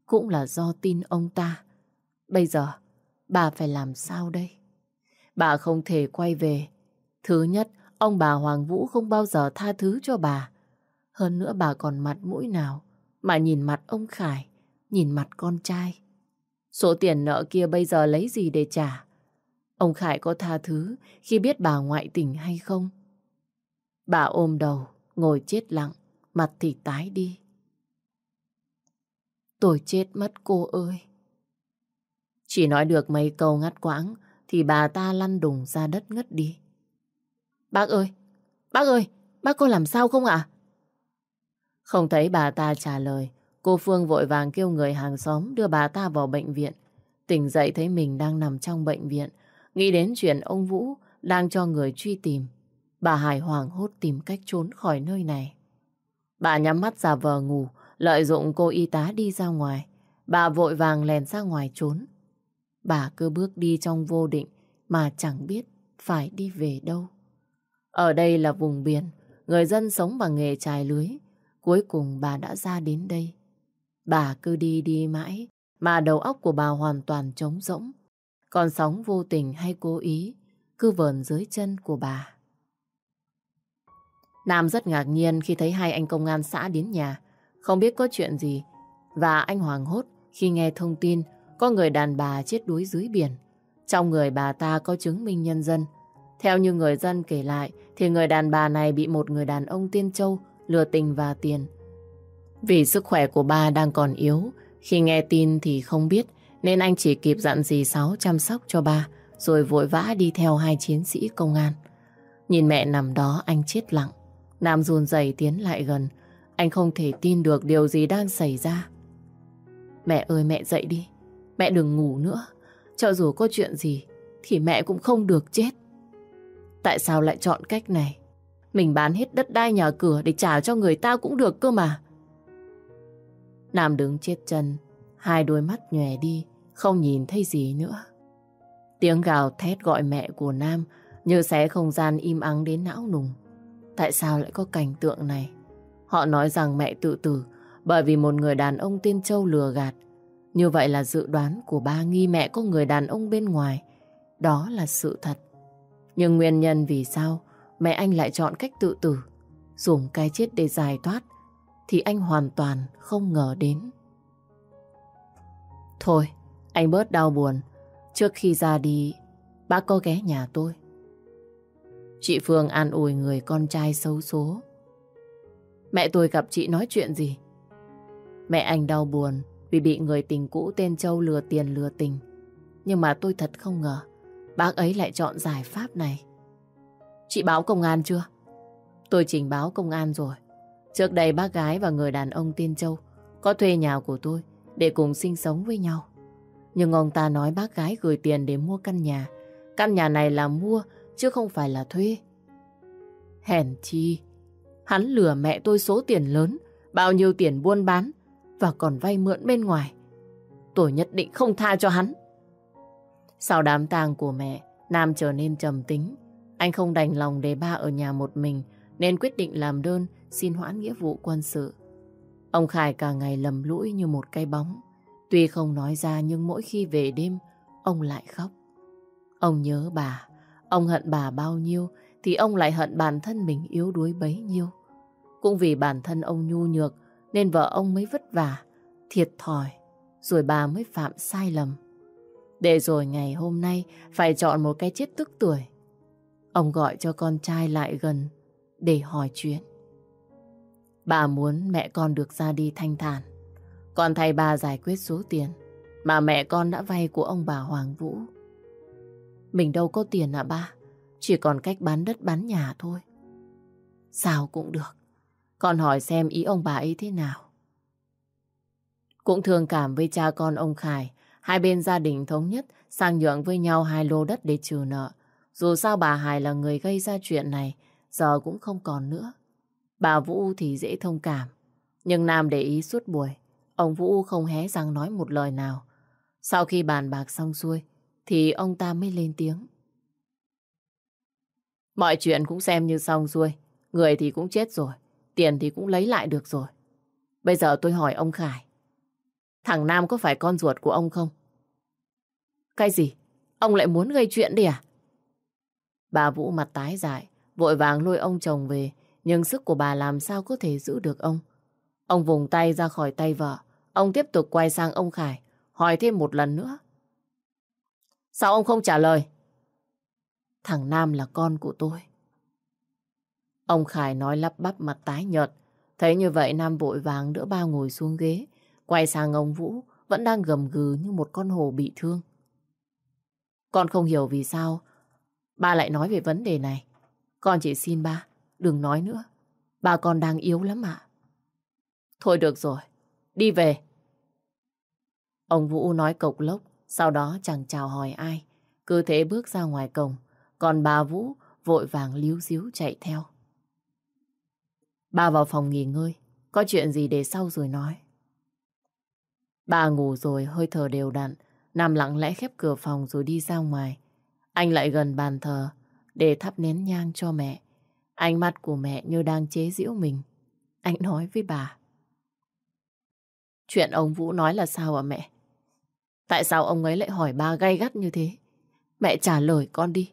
cũng là do tin ông ta. Bây giờ, bà phải làm sao đây? Bà không thể quay về. Thứ nhất, ông bà Hoàng Vũ không bao giờ tha thứ cho bà. Hơn nữa bà còn mặt mũi nào mà nhìn mặt ông Khải, nhìn mặt con trai. Số tiền nợ kia bây giờ lấy gì để trả? Ông Khải có tha thứ khi biết bà ngoại tình hay không? Bà ôm đầu, ngồi chết lặng, mặt thì tái đi. Tôi chết mất cô ơi. Chỉ nói được mấy câu ngắt quãng thì bà ta lăn đùng ra đất ngất đi. Bác ơi, bác ơi, bác có làm sao không ạ? Không thấy bà ta trả lời, cô Phương vội vàng kêu người hàng xóm đưa bà ta vào bệnh viện. Tỉnh dậy thấy mình đang nằm trong bệnh viện, nghĩ đến chuyện ông Vũ đang cho người truy tìm. Bà Hải hoảng hốt tìm cách trốn khỏi nơi này. Bà nhắm mắt giả vờ ngủ, lợi dụng cô y tá đi ra ngoài. Bà vội vàng lèn ra ngoài trốn. Bà cứ bước đi trong vô định mà chẳng biết phải đi về đâu. Ở đây là vùng biển, người dân sống bằng nghề trài lưới. Cuối cùng bà đã ra đến đây. Bà cứ đi đi mãi, mà đầu óc của bà hoàn toàn trống rỗng. Còn sóng vô tình hay cố ý, cứ vờn dưới chân của bà. Nam rất ngạc nhiên khi thấy hai anh công an xã đến nhà. Không biết có chuyện gì. Và anh hoàng hốt khi nghe thông tin có người đàn bà chết đuối dưới biển. Trong người bà ta có chứng minh nhân dân. Theo như người dân kể lại thì người đàn bà này bị một người đàn ông tiên châu lừa tình và tiền. Vì sức khỏe của ba đang còn yếu, khi nghe tin thì không biết, nên anh chỉ kịp dặn dì Sáu chăm sóc cho ba, rồi vội vã đi theo hai chiến sĩ công an. Nhìn mẹ nằm đó anh chết lặng. Nam run rẩy tiến lại gần. Anh không thể tin được điều gì đang xảy ra. Mẹ ơi mẹ dậy đi. Mẹ đừng ngủ nữa. Cho dù có chuyện gì thì mẹ cũng không được chết. Tại sao lại chọn cách này? Mình bán hết đất đai nhà cửa để trả cho người ta cũng được cơ mà. Nam đứng chết chân, hai đôi mắt nhòe đi, không nhìn thấy gì nữa. Tiếng gào thét gọi mẹ của Nam như xé không gian im ắng đến não nùng. Tại sao lại có cảnh tượng này? Họ nói rằng mẹ tự tử bởi vì một người đàn ông tên Châu lừa gạt. Như vậy là dự đoán của ba nghi mẹ có người đàn ông bên ngoài. Đó là sự thật. Nhưng nguyên nhân vì sao mẹ anh lại chọn cách tự tử, dùng cái chết để giải thoát, thì anh hoàn toàn không ngờ đến. Thôi, anh bớt đau buồn. Trước khi ra đi, bác có ghé nhà tôi. Chị Phương an ủi người con trai xấu số. Mẹ tôi gặp chị nói chuyện gì? Mẹ anh đau buồn vì bị người tình cũ tên Châu lừa tiền lừa tình. Nhưng mà tôi thật không ngờ bác ấy lại chọn giải pháp này. Chị báo công an chưa? Tôi trình báo công an rồi. Trước đây bác gái và người đàn ông tên Châu có thuê nhà của tôi để cùng sinh sống với nhau. Nhưng ông ta nói bác gái gửi tiền để mua căn nhà. Căn nhà này là mua chứ không phải là thuê. Hèn chi, hắn lừa mẹ tôi số tiền lớn, bao nhiêu tiền buôn bán và còn vay mượn bên ngoài. Tôi nhất định không tha cho hắn. Sau đám tang của mẹ, Nam trở nên trầm tính. Anh không đành lòng để ba ở nhà một mình nên quyết định làm đơn xin hoãn nghĩa vụ quân sự. Ông Khải cả ngày lầm lũi như một cây bóng. Tuy không nói ra nhưng mỗi khi về đêm, ông lại khóc. Ông nhớ bà, ông hận bà bao nhiêu thì ông lại hận bản thân mình yếu đuối bấy nhiêu. Cũng vì bản thân ông nhu nhược nên vợ ông mới vất vả, thiệt thòi, rồi bà mới phạm sai lầm. Để rồi ngày hôm nay phải chọn một cái chết tức tuổi. Ông gọi cho con trai lại gần để hỏi chuyện. Bà muốn mẹ con được ra đi thanh thản. Còn thay bà giải quyết số tiền mà mẹ con đã vay của ông bà Hoàng Vũ. Mình đâu có tiền à ba? Chỉ còn cách bán đất bán nhà thôi. Sao cũng được. Con hỏi xem ý ông bà ấy thế nào. Cũng thương cảm với cha con ông Khải. Hai bên gia đình thống nhất sang nhượng với nhau hai lô đất để trừ nợ. Dù sao bà Hải là người gây ra chuyện này, giờ cũng không còn nữa. Bà Vũ thì dễ thông cảm. Nhưng Nam để ý suốt buổi, ông Vũ không hé răng nói một lời nào. Sau khi bàn bạc xong xuôi, thì ông ta mới lên tiếng. Mọi chuyện cũng xem như xong xuôi. Người thì cũng chết rồi. Tiền thì cũng lấy lại được rồi. Bây giờ tôi hỏi ông Khải. Thằng Nam có phải con ruột của ông không? Cái gì? Ông lại muốn gây chuyện đi à? Bà Vũ mặt tái dại, vội vàng lôi ông chồng về, nhưng sức của bà làm sao có thể giữ được ông. Ông vùng tay ra khỏi tay vợ, ông tiếp tục quay sang ông Khải, hỏi thêm một lần nữa. Sao ông không trả lời? Thằng Nam là con của tôi. Ông Khải nói lắp bắp mặt tái nhợt. Thấy như vậy Nam vội vàng đỡ ba ngồi xuống ghế. Quay sang ông Vũ vẫn đang gầm gừ như một con hổ bị thương. Con không hiểu vì sao ba lại nói về vấn đề này. Con chỉ xin ba, đừng nói nữa. Ba con đang yếu lắm ạ. Thôi được rồi, đi về. Ông Vũ nói cộc lốc, sau đó chẳng chào hỏi ai. Cứ thế bước ra ngoài cổng, còn bà Vũ vội vàng líu díu chạy theo ba vào phòng nghỉ ngơi, có chuyện gì để sau rồi nói. Bà ngủ rồi hơi thở đều đặn, nằm lặng lẽ khép cửa phòng rồi đi ra ngoài. Anh lại gần bàn thờ để thắp nén nhang cho mẹ. Ánh mắt của mẹ như đang chế giễu mình. Anh nói với bà. Chuyện ông Vũ nói là sao ạ mẹ? Tại sao ông ấy lại hỏi ba gay gắt như thế? Mẹ trả lời con đi.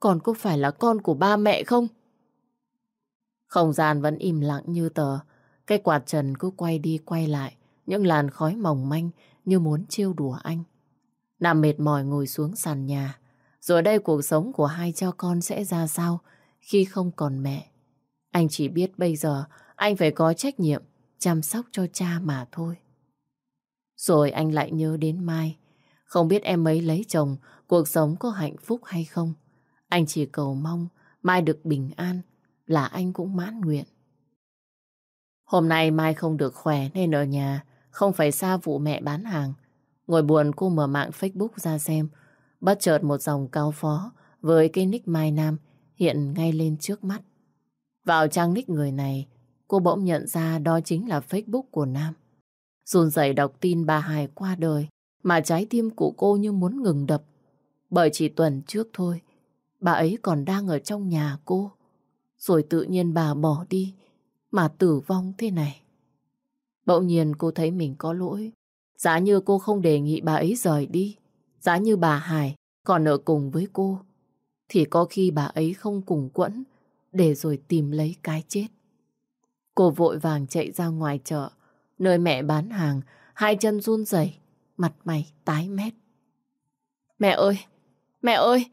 Con có phải là con của ba mẹ không? Không gian vẫn im lặng như tờ. Cái quạt trần cứ quay đi quay lại. Những làn khói mỏng manh như muốn trêu đùa anh. Nằm mệt mỏi ngồi xuống sàn nhà. Rồi đây cuộc sống của hai cho con sẽ ra sao khi không còn mẹ. Anh chỉ biết bây giờ anh phải có trách nhiệm chăm sóc cho cha mà thôi. Rồi anh lại nhớ đến Mai. Không biết em ấy lấy chồng, cuộc sống có hạnh phúc hay không. Anh chỉ cầu mong Mai được bình an là anh cũng mãn nguyện. Hôm nay Mai không được khỏe nên ở nhà, không phải xa vụ mẹ bán hàng. Ngồi buồn cô mở mạng Facebook ra xem, bất chợt một dòng cao phó với cái nick Mai Nam hiện ngay lên trước mắt. Vào trang nick người này, cô bỗng nhận ra đó chính là Facebook của Nam. Run rẩy đọc tin bà Hải qua đời, mà trái tim của cô như muốn ngừng đập. Bởi chỉ tuần trước thôi, bà ấy còn đang ở trong nhà cô. Rồi tự nhiên bà bỏ đi, mà tử vong thế này. Bỗng nhiên cô thấy mình có lỗi. Giá như cô không đề nghị bà ấy rời đi, giá như bà Hải còn ở cùng với cô, thì có khi bà ấy không cùng quẫn để rồi tìm lấy cái chết. Cô vội vàng chạy ra ngoài chợ, nơi mẹ bán hàng, hai chân run rẩy, mặt mày tái mét. Mẹ ơi, mẹ ơi,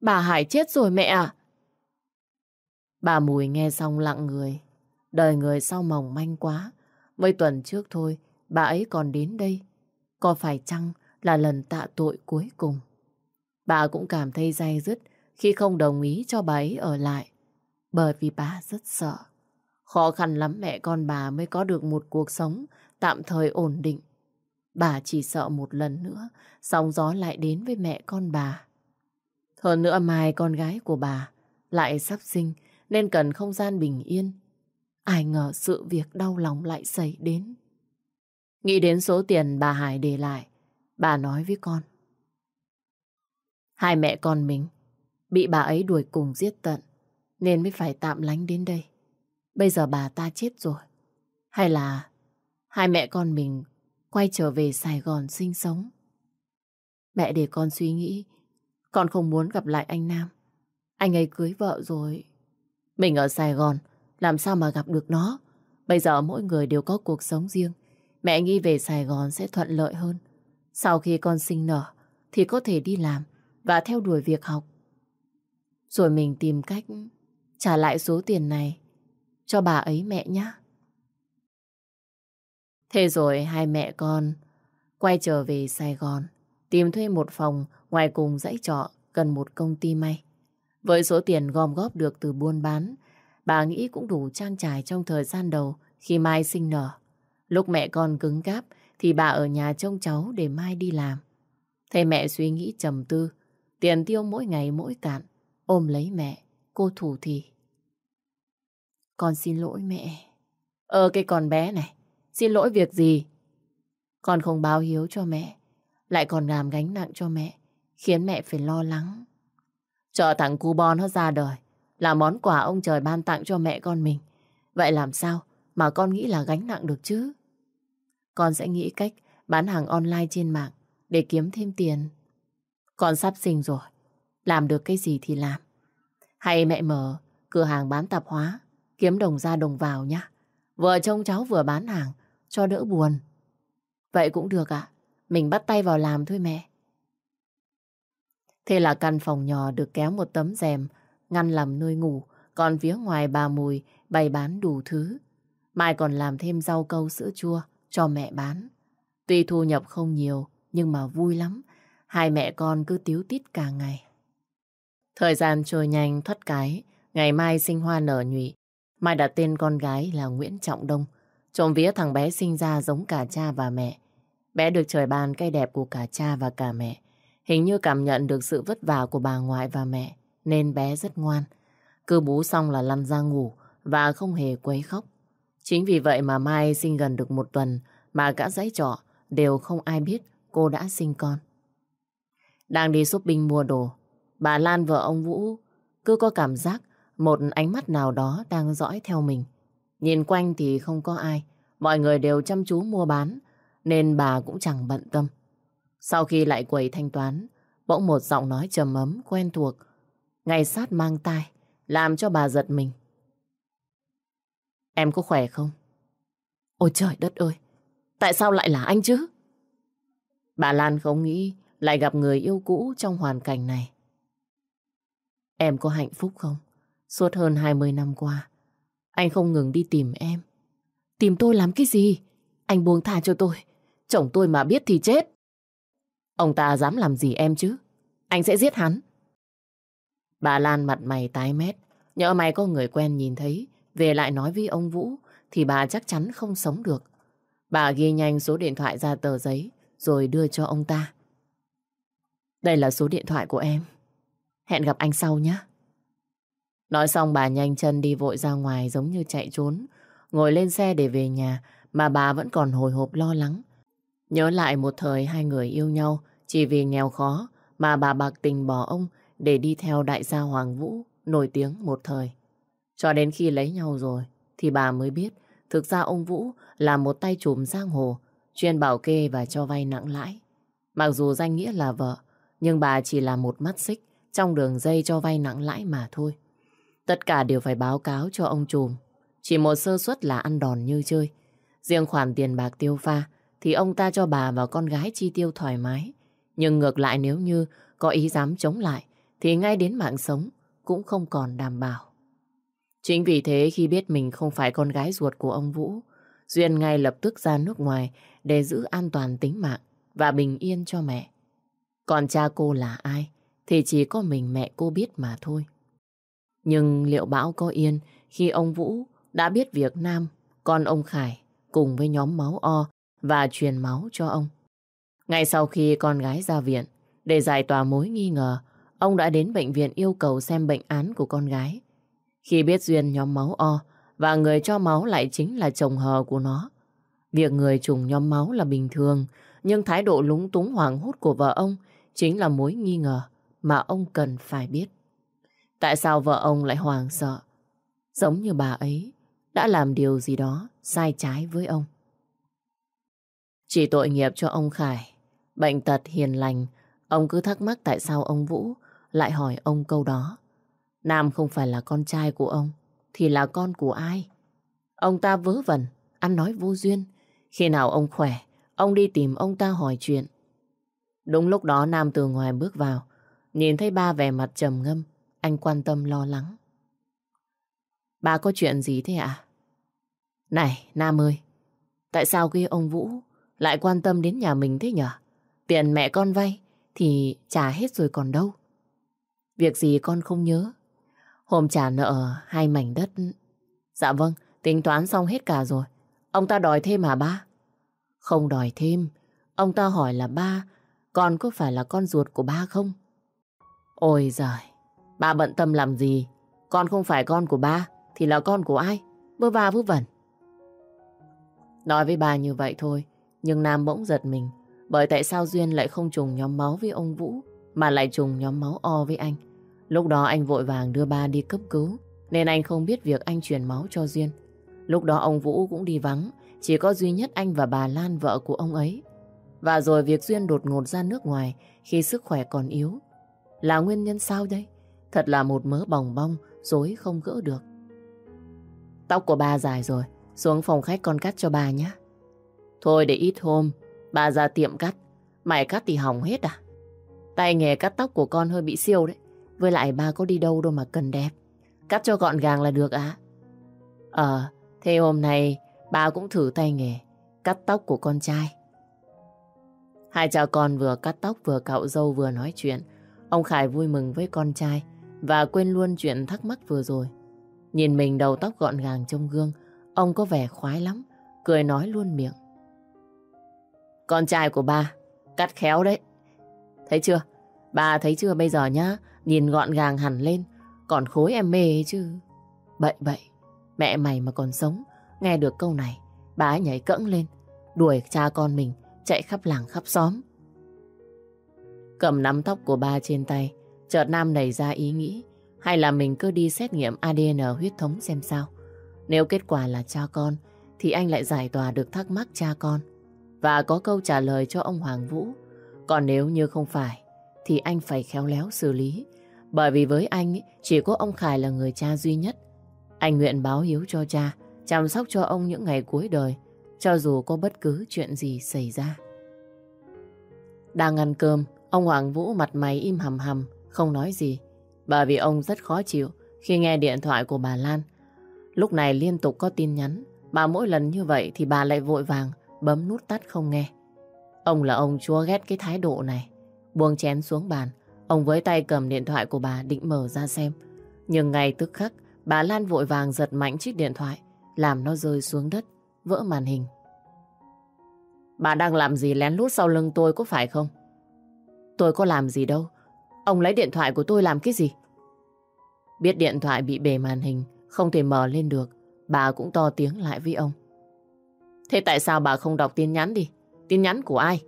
bà Hải chết rồi mẹ à? Bà Mùi nghe xong lặng người, đời người sao mỏng manh quá. Mấy tuần trước thôi, bà ấy còn đến đây. Có phải chăng là lần tạ tội cuối cùng? Bà cũng cảm thấy day dứt khi không đồng ý cho bà ấy ở lại. Bởi vì bà rất sợ. Khó khăn lắm mẹ con bà mới có được một cuộc sống tạm thời ổn định. Bà chỉ sợ một lần nữa sóng gió lại đến với mẹ con bà. Hơn nữa mai con gái của bà lại sắp sinh nên cần không gian bình yên. Ai ngờ sự việc đau lòng lại xảy đến. Nghĩ đến số tiền bà Hải để lại, bà nói với con. Hai mẹ con mình bị bà ấy đuổi cùng giết tận, nên mới phải tạm lánh đến đây. Bây giờ bà ta chết rồi. Hay là hai mẹ con mình quay trở về Sài Gòn sinh sống? Mẹ để con suy nghĩ, con không muốn gặp lại anh Nam. Anh ấy cưới vợ rồi. Mình ở Sài Gòn, làm sao mà gặp được nó? Bây giờ mỗi người đều có cuộc sống riêng. Mẹ nghĩ về Sài Gòn sẽ thuận lợi hơn. Sau khi con sinh nở, thì có thể đi làm và theo đuổi việc học. Rồi mình tìm cách trả lại số tiền này cho bà ấy mẹ nhé. Thế rồi hai mẹ con quay trở về Sài Gòn, tìm thuê một phòng ngoài cùng dãy trọ gần một công ty may. Với số tiền gom góp được từ buôn bán, bà nghĩ cũng đủ trang trải trong thời gian đầu khi Mai sinh nở. Lúc mẹ con cứng cáp thì bà ở nhà trông cháu để Mai đi làm. Thấy mẹ suy nghĩ trầm tư, tiền tiêu mỗi ngày mỗi cạn, ôm lấy mẹ, cô thủ thì. Con xin lỗi mẹ. Ờ cái con bé này, xin lỗi việc gì? Con không báo hiếu cho mẹ, lại còn làm gánh nặng cho mẹ, khiến mẹ phải lo lắng. Chờ thằng cu bon nó ra đời, là món quà ông trời ban tặng cho mẹ con mình. Vậy làm sao mà con nghĩ là gánh nặng được chứ? Con sẽ nghĩ cách bán hàng online trên mạng để kiếm thêm tiền. Con sắp sinh rồi, làm được cái gì thì làm. Hay mẹ mở cửa hàng bán tạp hóa, kiếm đồng ra đồng vào nhá. Vừa trông cháu vừa bán hàng, cho đỡ buồn. Vậy cũng được ạ, mình bắt tay vào làm thôi mẹ. Thế là căn phòng nhỏ được kéo một tấm rèm, ngăn làm nơi ngủ, còn phía ngoài bà Mùi bày bán đủ thứ. Mai còn làm thêm rau câu sữa chua cho mẹ bán. Tuy thu nhập không nhiều, nhưng mà vui lắm. Hai mẹ con cứ tiếu tít cả ngày. Thời gian trôi nhanh thoát cái, ngày mai sinh hoa nở nhụy. Mai đặt tên con gái là Nguyễn Trọng Đông. Trộm vía thằng bé sinh ra giống cả cha và mẹ. Bé được trời ban cây đẹp của cả cha và cả mẹ. Hình như cảm nhận được sự vất vả của bà ngoại và mẹ, nên bé rất ngoan. Cứ bú xong là lăn ra ngủ và không hề quấy khóc. Chính vì vậy mà Mai sinh gần được một tuần mà cả dãy trọ đều không ai biết cô đã sinh con. Đang đi shopping mua đồ, bà Lan vợ ông Vũ cứ có cảm giác một ánh mắt nào đó đang dõi theo mình. Nhìn quanh thì không có ai, mọi người đều chăm chú mua bán, nên bà cũng chẳng bận tâm. Sau khi lại quầy thanh toán, bỗng một giọng nói trầm ấm quen thuộc, ngay sát mang tai, làm cho bà giật mình. Em có khỏe không? Ôi trời đất ơi, tại sao lại là anh chứ? Bà Lan không nghĩ lại gặp người yêu cũ trong hoàn cảnh này. Em có hạnh phúc không? Suốt hơn 20 năm qua, anh không ngừng đi tìm em. Tìm tôi làm cái gì? Anh buông tha cho tôi. Chồng tôi mà biết thì chết. Ông ta dám làm gì em chứ? Anh sẽ giết hắn. Bà Lan mặt mày tái mét. Nhỡ mày có người quen nhìn thấy, về lại nói với ông Vũ, thì bà chắc chắn không sống được. Bà ghi nhanh số điện thoại ra tờ giấy, rồi đưa cho ông ta. Đây là số điện thoại của em. Hẹn gặp anh sau nhé. Nói xong bà nhanh chân đi vội ra ngoài giống như chạy trốn. Ngồi lên xe để về nhà mà bà vẫn còn hồi hộp lo lắng. Nhớ lại một thời hai người yêu nhau, chỉ vì nghèo khó mà bà bạc tình bỏ ông để đi theo đại gia Hoàng Vũ, nổi tiếng một thời. Cho đến khi lấy nhau rồi thì bà mới biết thực ra ông Vũ là một tay trùm giang hồ, chuyên bảo kê và cho vay nặng lãi. Mặc dù danh nghĩa là vợ, nhưng bà chỉ là một mắt xích trong đường dây cho vay nặng lãi mà thôi. Tất cả đều phải báo cáo cho ông trùm. Chỉ một sơ suất là ăn đòn như chơi. Riêng khoản tiền bạc tiêu pha thì ông ta cho bà và con gái chi tiêu thoải mái. Nhưng ngược lại nếu như có ý dám chống lại thì ngay đến mạng sống cũng không còn đảm bảo. Chính vì thế khi biết mình không phải con gái ruột của ông Vũ, Duyên ngay lập tức ra nước ngoài để giữ an toàn tính mạng và bình yên cho mẹ. Còn cha cô là ai thì chỉ có mình mẹ cô biết mà thôi. Nhưng liệu Bão có yên khi ông Vũ đã biết việc Nam, con ông Khải cùng với nhóm máu O và truyền máu cho ông? Ngay sau khi con gái ra viện, để giải tỏa mối nghi ngờ, ông đã đến bệnh viện yêu cầu xem bệnh án của con gái. Khi biết Duyên nhóm máu O và người cho máu lại chính là chồng hờ của nó. Việc người trùng nhóm máu là bình thường, nhưng thái độ lúng túng hoảng hốt của vợ ông chính là mối nghi ngờ mà ông cần phải biết. Tại sao vợ ông lại hoảng sợ? Giống như bà ấy đã làm điều gì đó sai trái với ông. Chỉ tội nghiệp cho ông Khải. Bệnh tật hiền lành, ông cứ thắc mắc tại sao ông Vũ lại hỏi ông câu đó. Nam không phải là con trai của ông, thì là con của ai? Ông ta vớ vẩn, ăn nói vô duyên. Khi nào ông khỏe, ông đi tìm ông ta hỏi chuyện. Đúng lúc đó Nam từ ngoài bước vào, nhìn thấy ba vẻ mặt trầm ngâm, anh quan tâm lo lắng. ba có chuyện gì thế ạ? Này, Nam ơi, tại sao ghi ông Vũ lại quan tâm đến nhà mình thế nhở? Tiền mẹ con vay thì trả hết rồi còn đâu. Việc gì con không nhớ? Hôm trả nợ hai mảnh đất. Dạ vâng, tính toán xong hết cả rồi. Ông ta đòi thêm hả ba? Không đòi thêm. Ông ta hỏi là ba, con có phải là con ruột của ba không? Ôi giời, ba bận tâm làm gì? Con không phải con của ba, thì là con của ai? Bơ va vớ vẩn. Nói với bà như vậy thôi, nhưng Nam bỗng giật mình. Bởi tại sao Duyên lại không trùng nhóm máu với ông Vũ, mà lại trùng nhóm máu O với anh? Lúc đó anh vội vàng đưa ba đi cấp cứu, nên anh không biết việc anh truyền máu cho Duyên. Lúc đó ông Vũ cũng đi vắng, chỉ có duy nhất anh và bà Lan vợ của ông ấy. Và rồi việc Duyên đột ngột ra nước ngoài khi sức khỏe còn yếu. Là nguyên nhân sao đây? Thật là một mớ bòng bong, dối không gỡ được. Tóc của ba dài rồi, xuống phòng khách con cắt cho bà nhé. Thôi để ít hôm, bà ra tiệm cắt. Mày cắt thì hỏng hết à? Tay nghề cắt tóc của con hơi bị siêu đấy. Với lại ba có đi đâu đâu mà cần đẹp. Cắt cho gọn gàng là được à? Ờ, thế hôm nay ba cũng thử tay nghề cắt tóc của con trai. Hai cha con vừa cắt tóc vừa cạo râu vừa nói chuyện. Ông Khải vui mừng với con trai và quên luôn chuyện thắc mắc vừa rồi. Nhìn mình đầu tóc gọn gàng trong gương, ông có vẻ khoái lắm, cười nói luôn miệng. Con trai của ba, cắt khéo đấy. Thấy chưa? Bà thấy chưa bây giờ nhá, nhìn gọn gàng hẳn lên, còn khối em mê ấy chứ. Bậy bậy, mẹ mày mà còn sống, nghe được câu này, bà ấy nhảy cẫng lên, đuổi cha con mình, chạy khắp làng khắp xóm. Cầm nắm tóc của ba trên tay, chợt Nam nảy ra ý nghĩ, hay là mình cứ đi xét nghiệm ADN huyết thống xem sao. Nếu kết quả là cha con, thì anh lại giải tỏa được thắc mắc cha con và có câu trả lời cho ông Hoàng Vũ. Còn nếu như không phải, thì anh phải khéo léo xử lý. Bởi vì với anh, chỉ có ông Khải là người cha duy nhất. Anh nguyện báo hiếu cho cha, chăm sóc cho ông những ngày cuối đời, cho dù có bất cứ chuyện gì xảy ra. Đang ăn cơm, ông Hoàng Vũ mặt mày im hầm hầm, không nói gì. Bởi vì ông rất khó chịu khi nghe điện thoại của bà Lan. Lúc này liên tục có tin nhắn Mà mỗi lần như vậy thì bà lại vội vàng bấm nút tắt không nghe. Ông là ông chúa ghét cái thái độ này. Buông chén xuống bàn, ông với tay cầm điện thoại của bà định mở ra xem. Nhưng ngay tức khắc, bà Lan vội vàng giật mạnh chiếc điện thoại, làm nó rơi xuống đất, vỡ màn hình. Bà đang làm gì lén lút sau lưng tôi có phải không? Tôi có làm gì đâu. Ông lấy điện thoại của tôi làm cái gì? Biết điện thoại bị bể màn hình, không thể mở lên được, bà cũng to tiếng lại với ông. Thế tại sao bà không đọc tin nhắn đi? Tin nhắn của ai?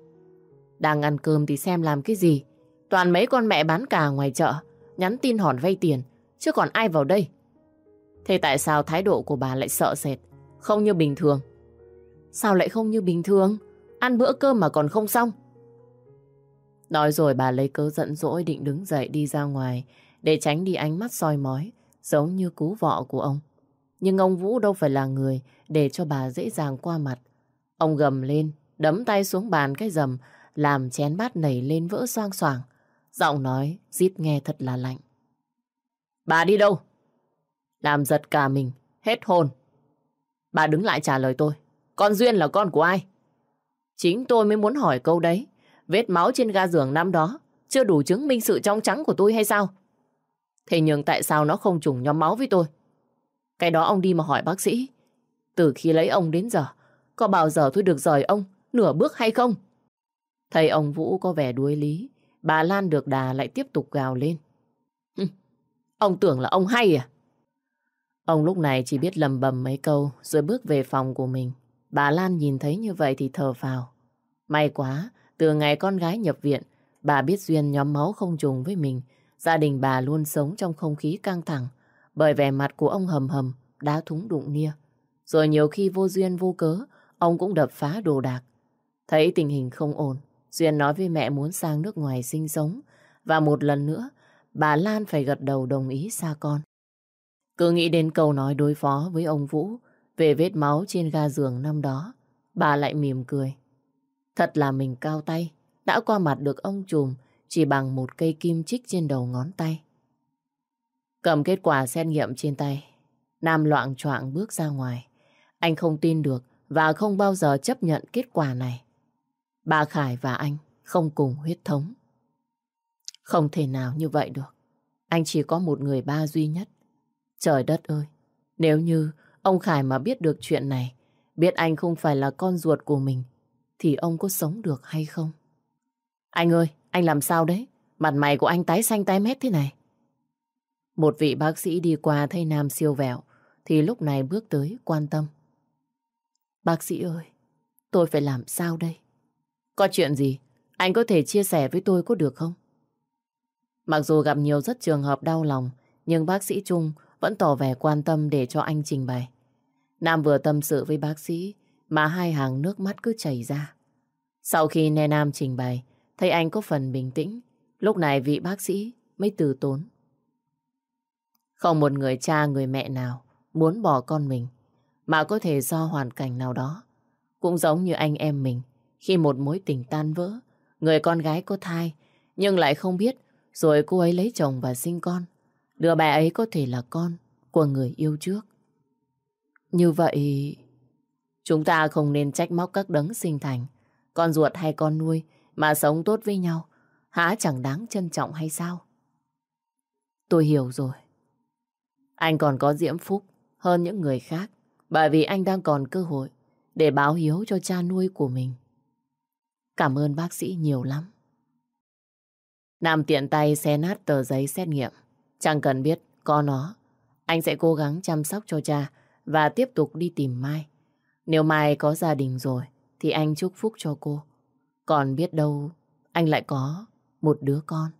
Đang ăn cơm thì xem làm cái gì? Toàn mấy con mẹ bán cà ngoài chợ, nhắn tin hòn vay tiền, chứ còn ai vào đây? Thế tại sao thái độ của bà lại sợ sệt, không như bình thường? Sao lại không như bình thường? Ăn bữa cơm mà còn không xong. Nói rồi bà lấy cớ giận dỗi định đứng dậy đi ra ngoài để tránh đi ánh mắt soi mói, giống như cú vọ của ông. Nhưng ông Vũ đâu phải là người để cho bà dễ dàng qua mặt. Ông gầm lên, đấm tay xuống bàn cái rầm, làm chén bát nảy lên vỡ xoang soảng. Giọng nói, rít nghe thật là lạnh. Bà đi đâu? Làm giật cả mình, hết hồn. Bà đứng lại trả lời tôi. Con Duyên là con của ai? Chính tôi mới muốn hỏi câu đấy. Vết máu trên ga giường năm đó chưa đủ chứng minh sự trong trắng của tôi hay sao? Thế nhưng tại sao nó không trùng nhóm máu với tôi? Cái đó ông đi mà hỏi bác sĩ. Từ khi lấy ông đến giờ, có bao giờ tôi được rời ông nửa bước hay không? Thầy ông Vũ có vẻ đuối lý, bà Lan được đà lại tiếp tục gào lên. ông tưởng là ông hay à? Ông lúc này chỉ biết lầm bầm mấy câu rồi bước về phòng của mình. Bà Lan nhìn thấy như vậy thì thở phào. May quá, từ ngày con gái nhập viện, bà biết Duyên nhóm máu không trùng với mình. Gia đình bà luôn sống trong không khí căng thẳng, bởi vẻ mặt của ông hầm hầm, đá thúng đụng nia. Rồi nhiều khi vô duyên vô cớ, ông cũng đập phá đồ đạc. Thấy tình hình không ổn, Duyên nói với mẹ muốn sang nước ngoài sinh sống. Và một lần nữa, bà Lan phải gật đầu đồng ý xa con. Cứ nghĩ đến câu nói đối phó với ông Vũ về vết máu trên ga giường năm đó, bà lại mỉm cười. Thật là mình cao tay, đã qua mặt được ông trùm chỉ bằng một cây kim chích trên đầu ngón tay. Cầm kết quả xét nghiệm trên tay, Nam loạn choạng bước ra ngoài. Anh không tin được và không bao giờ chấp nhận kết quả này. Bà Khải và anh không cùng huyết thống. Không thể nào như vậy được. Anh chỉ có một người ba duy nhất. Trời đất ơi, nếu như ông Khải mà biết được chuyện này, biết anh không phải là con ruột của mình, thì ông có sống được hay không? Anh ơi, anh làm sao đấy? Mặt mày của anh tái xanh tái mét thế này. Một vị bác sĩ đi qua thấy Nam siêu vẹo, thì lúc này bước tới quan tâm. Bác sĩ ơi, tôi phải làm sao đây? Có chuyện gì? Anh có thể chia sẻ với tôi có được không? Mặc dù gặp nhiều rất trường hợp đau lòng, nhưng bác sĩ Trung vẫn tỏ vẻ quan tâm để cho anh trình bày. Nam vừa tâm sự với bác sĩ, mà hai hàng nước mắt cứ chảy ra. Sau khi nghe Nam trình bày, thấy anh có phần bình tĩnh, lúc này vị bác sĩ mới từ tốn. Không một người cha người mẹ nào muốn bỏ con mình, mà có thể do hoàn cảnh nào đó. Cũng giống như anh em mình, khi một mối tình tan vỡ, người con gái có thai, nhưng lại không biết, rồi cô ấy lấy chồng và sinh con. Đứa bé ấy có thể là con của người yêu trước. Như vậy, chúng ta không nên trách móc các đấng sinh thành, con ruột hay con nuôi mà sống tốt với nhau, há chẳng đáng trân trọng hay sao? Tôi hiểu rồi. Anh còn có diễm phúc hơn những người khác, bởi vì anh đang còn cơ hội để báo hiếu cho cha nuôi của mình. Cảm ơn bác sĩ nhiều lắm. Nam tiện tay xé nát tờ giấy xét nghiệm. Chẳng cần biết có nó. Anh sẽ cố gắng chăm sóc cho cha và tiếp tục đi tìm Mai. Nếu Mai có gia đình rồi, thì anh chúc phúc cho cô. Còn biết đâu, anh lại có một đứa con.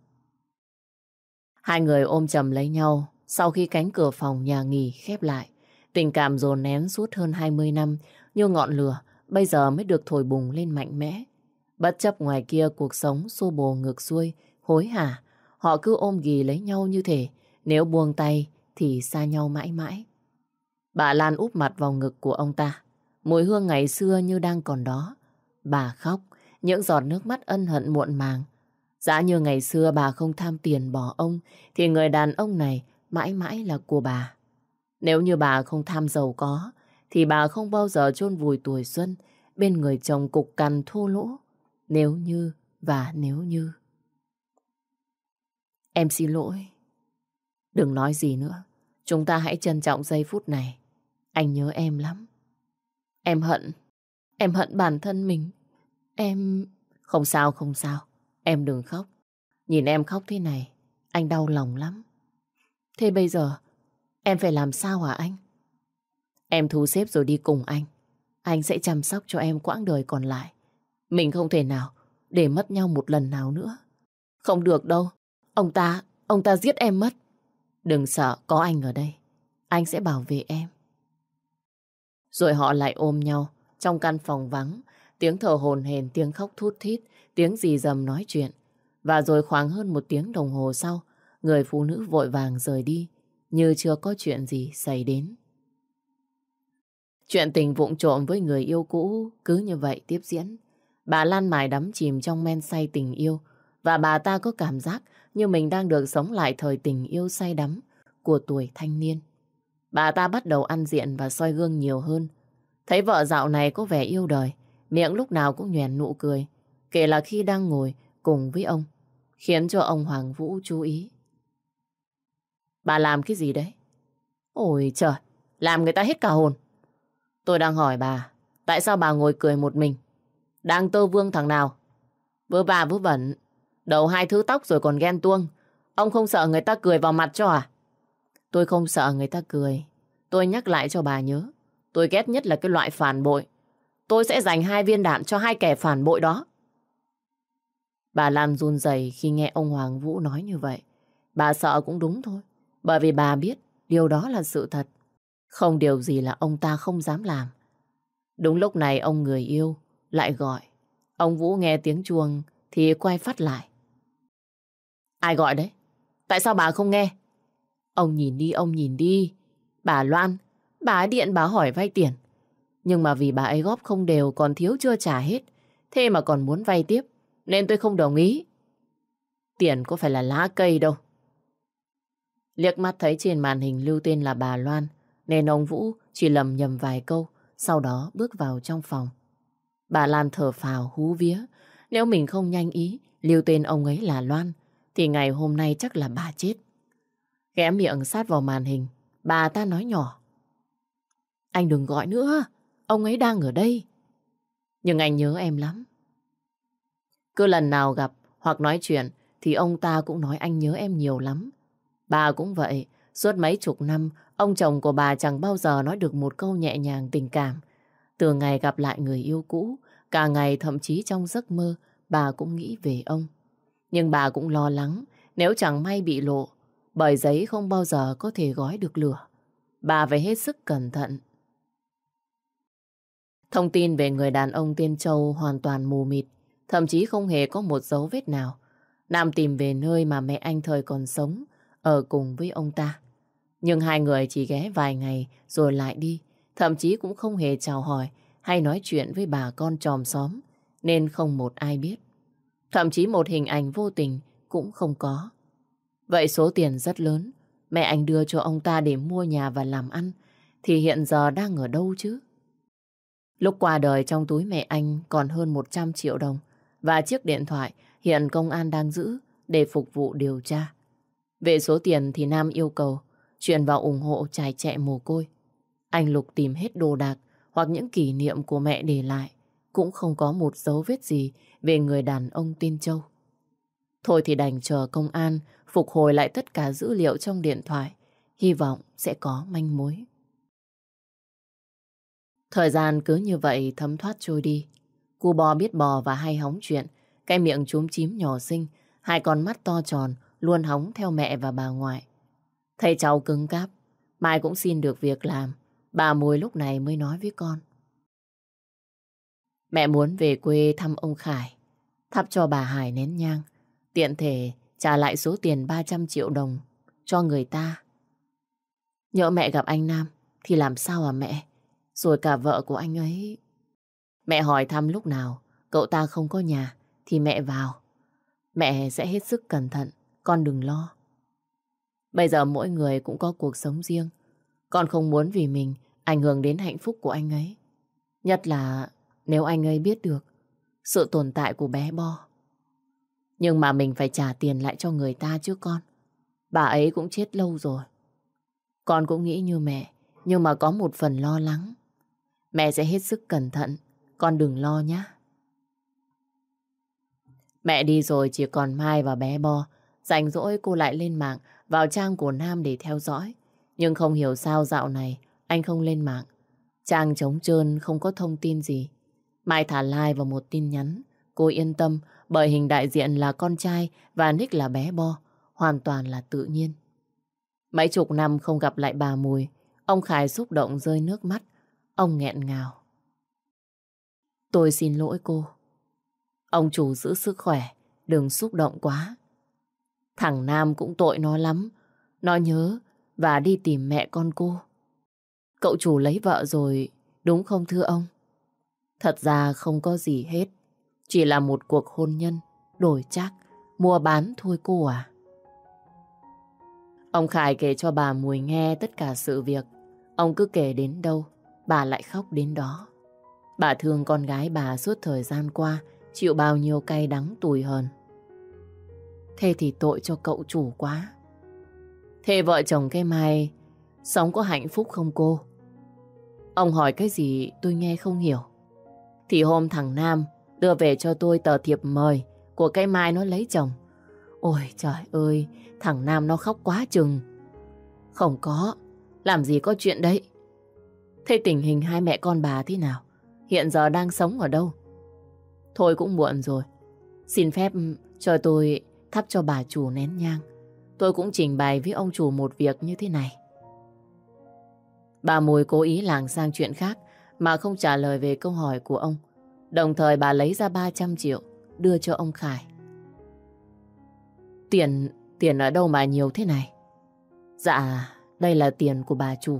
Hai người ôm chầm lấy nhau sau khi cánh cửa phòng nhà nghỉ khép lại. Tình cảm dồn nén suốt hơn 20 năm như ngọn lửa bây giờ mới được thổi bùng lên mạnh mẽ. Bất chấp ngoài kia cuộc sống xô bồ ngược xuôi, hối hả, họ cứ ôm ghì lấy nhau như thế. nếu buông tay thì xa nhau mãi mãi. Bà Lan úp mặt vào ngực của ông ta. Mùi hương ngày xưa như đang còn đó. Bà khóc, những giọt nước mắt ân hận muộn màng. Giá như ngày xưa bà không tham tiền bỏ ông, thì người đàn ông này mãi mãi là của bà. Nếu như bà không tham giàu có, thì bà không bao giờ chôn vùi tuổi xuân bên người chồng cục cằn thô lỗ. Nếu như và nếu như. Em xin lỗi. Đừng nói gì nữa. Chúng ta hãy trân trọng giây phút này. Anh nhớ em lắm. Em hận. Em hận bản thân mình. Em... Không sao, không sao. Em đừng khóc. Nhìn em khóc thế này, anh đau lòng lắm. Thế bây giờ, em phải làm sao hả anh? Em thu xếp rồi đi cùng anh. Anh sẽ chăm sóc cho em quãng đời còn lại. Mình không thể nào để mất nhau một lần nào nữa. Không được đâu. Ông ta, ông ta giết em mất. Đừng sợ, có anh ở đây. Anh sẽ bảo vệ em. Rồi họ lại ôm nhau. Trong căn phòng vắng, tiếng thở hồn hển, tiếng khóc thút thít, tiếng gì dầm nói chuyện. Và rồi khoảng hơn một tiếng đồng hồ sau, người phụ nữ vội vàng rời đi, như chưa có chuyện gì xảy đến. Chuyện tình vụng trộm với người yêu cũ cứ như vậy tiếp diễn. Bà Lan mải đắm chìm trong men say tình yêu và bà ta có cảm giác như mình đang được sống lại thời tình yêu say đắm của tuổi thanh niên. Bà ta bắt đầu ăn diện và soi gương nhiều hơn. Thấy vợ dạo này có vẻ yêu đời, miệng lúc nào cũng nhoèn nụ cười, kể là khi đang ngồi cùng với ông, khiến cho ông Hoàng Vũ chú ý. Bà làm cái gì đấy? Ôi trời, làm người ta hết cả hồn. Tôi đang hỏi bà, tại sao bà ngồi cười một mình? Đang tơ vương thằng nào? Vớ bà vớ vẩn, đầu hai thứ tóc rồi còn ghen tuông. Ông không sợ người ta cười vào mặt cho à? Tôi không sợ người ta cười. Tôi nhắc lại cho bà nhớ. Tôi ghét nhất là cái loại phản bội. Tôi sẽ dành hai viên đạn cho hai kẻ phản bội đó. Bà Lan run rẩy khi nghe ông Hoàng Vũ nói như vậy. Bà sợ cũng đúng thôi. Bởi vì bà biết điều đó là sự thật. Không điều gì là ông ta không dám làm. Đúng lúc này ông người yêu lại gọi. Ông Vũ nghe tiếng chuông thì quay phát lại. Ai gọi đấy? Tại sao bà không nghe? Ông nhìn đi, ông nhìn đi. Bà Loan, bà ấy điện bà hỏi vay tiền. Nhưng mà vì bà ấy góp không đều còn thiếu chưa trả hết. Thế mà còn muốn vay tiếp. Nên tôi không đồng ý. Tiền có phải là lá cây đâu. Liếc mắt thấy trên màn hình lưu tên là bà Loan. Nên ông Vũ chỉ lầm nhầm vài câu. Sau đó bước vào trong phòng. Bà Lan thở phào hú vía. Nếu mình không nhanh ý lưu tên ông ấy là Loan thì ngày hôm nay chắc là bà chết. Ghé miệng sát vào màn hình, bà ta nói nhỏ. Anh đừng gọi nữa, ông ấy đang ở đây. Nhưng anh nhớ em lắm. Cứ lần nào gặp hoặc nói chuyện thì ông ta cũng nói anh nhớ em nhiều lắm. Bà cũng vậy, suốt mấy chục năm, ông chồng của bà chẳng bao giờ nói được một câu nhẹ nhàng tình cảm. Từ ngày gặp lại người yêu cũ, cả ngày thậm chí trong giấc mơ, bà cũng nghĩ về ông. Nhưng bà cũng lo lắng nếu chẳng may bị lộ, bởi giấy không bao giờ có thể gói được lửa. Bà phải hết sức cẩn thận. Thông tin về người đàn ông Tiên Châu hoàn toàn mù mịt, thậm chí không hề có một dấu vết nào. Nam tìm về nơi mà mẹ anh thời còn sống, ở cùng với ông ta. Nhưng hai người chỉ ghé vài ngày rồi lại đi, thậm chí cũng không hề chào hỏi hay nói chuyện với bà con tròm xóm, nên không một ai biết. Thậm chí một hình ảnh vô tình cũng không có. Vậy số tiền rất lớn, mẹ anh đưa cho ông ta để mua nhà và làm ăn, thì hiện giờ đang ở đâu chứ? Lúc qua đời trong túi mẹ anh còn hơn 100 triệu đồng và chiếc điện thoại hiện công an đang giữ để phục vụ điều tra. Về số tiền thì Nam yêu cầu chuyển vào ủng hộ trải trẻ mồ côi. Anh Lục tìm hết đồ đạc hoặc những kỷ niệm của mẹ để lại cũng không có một dấu vết gì về người đàn ông tên Châu. Thôi thì đành chờ công an phục hồi lại tất cả dữ liệu trong điện thoại. Hy vọng sẽ có manh mối. Thời gian cứ như vậy thấm thoát trôi đi. Cu bò biết bò và hay hóng chuyện. Cái miệng chúm chím nhỏ xinh, hai con mắt to tròn luôn hóng theo mẹ và bà ngoại. Thầy cháu cứng cáp, mai cũng xin được việc làm. Bà mùi lúc này mới nói với con. Mẹ muốn về quê thăm ông Khải, thắp cho bà Hải nén nhang, tiện thể trả lại số tiền 300 triệu đồng cho người ta. Nhỡ mẹ gặp anh Nam thì làm sao à mẹ? Rồi cả vợ của anh ấy. Mẹ hỏi thăm lúc nào cậu ta không có nhà thì mẹ vào. Mẹ sẽ hết sức cẩn thận, con đừng lo. Bây giờ mỗi người cũng có cuộc sống riêng. Con không muốn vì mình ảnh hưởng đến hạnh phúc của anh ấy. Nhất là nếu anh ấy biết được sự tồn tại của bé Bo. Nhưng mà mình phải trả tiền lại cho người ta chứ con. Bà ấy cũng chết lâu rồi. Con cũng nghĩ như mẹ, nhưng mà có một phần lo lắng. Mẹ sẽ hết sức cẩn thận, con đừng lo nhé. Mẹ đi rồi chỉ còn Mai và bé Bo. Rảnh rỗi cô lại lên mạng, vào trang của Nam để theo dõi. Nhưng không hiểu sao dạo này anh không lên mạng. Trang trống trơn không có thông tin gì. Mai thả like vào một tin nhắn. Cô yên tâm bởi hình đại diện là con trai và nick là bé Bo. Hoàn toàn là tự nhiên. Mấy chục năm không gặp lại bà Mùi. Ông Khải xúc động rơi nước mắt. Ông nghẹn ngào. Tôi xin lỗi cô. Ông chủ giữ sức khỏe, đừng xúc động quá. Thằng Nam cũng tội nó lắm. Nó nhớ và đi tìm mẹ con cô. Cậu chủ lấy vợ rồi, đúng không thưa ông? Thật ra không có gì hết. Chỉ là một cuộc hôn nhân, đổi chắc, mua bán thôi cô à. Ông Khải kể cho bà Mùi nghe tất cả sự việc. Ông cứ kể đến đâu, bà lại khóc đến đó. Bà thương con gái bà suốt thời gian qua, chịu bao nhiêu cay đắng tủi hờn. Thế thì tội cho cậu chủ quá. Thế vợ chồng cái Mai sống có hạnh phúc không cô? Ông hỏi cái gì tôi nghe không hiểu. Thì hôm thằng Nam đưa về cho tôi tờ thiệp mời của cái Mai nó lấy chồng. Ôi trời ơi, thằng Nam nó khóc quá chừng. Không có, làm gì có chuyện đấy. Thế tình hình hai mẹ con bà thế nào? Hiện giờ đang sống ở đâu? Thôi cũng muộn rồi. Xin phép ừ, cho tôi thắp cho bà chủ nén nhang. Tôi cũng trình bày với ông chủ một việc như thế này. Bà Mùi cố ý làng sang chuyện khác mà không trả lời về câu hỏi của ông. Đồng thời bà lấy ra 300 triệu đưa cho ông Khải. Tiền, tiền ở đâu mà nhiều thế này? Dạ, đây là tiền của bà chủ.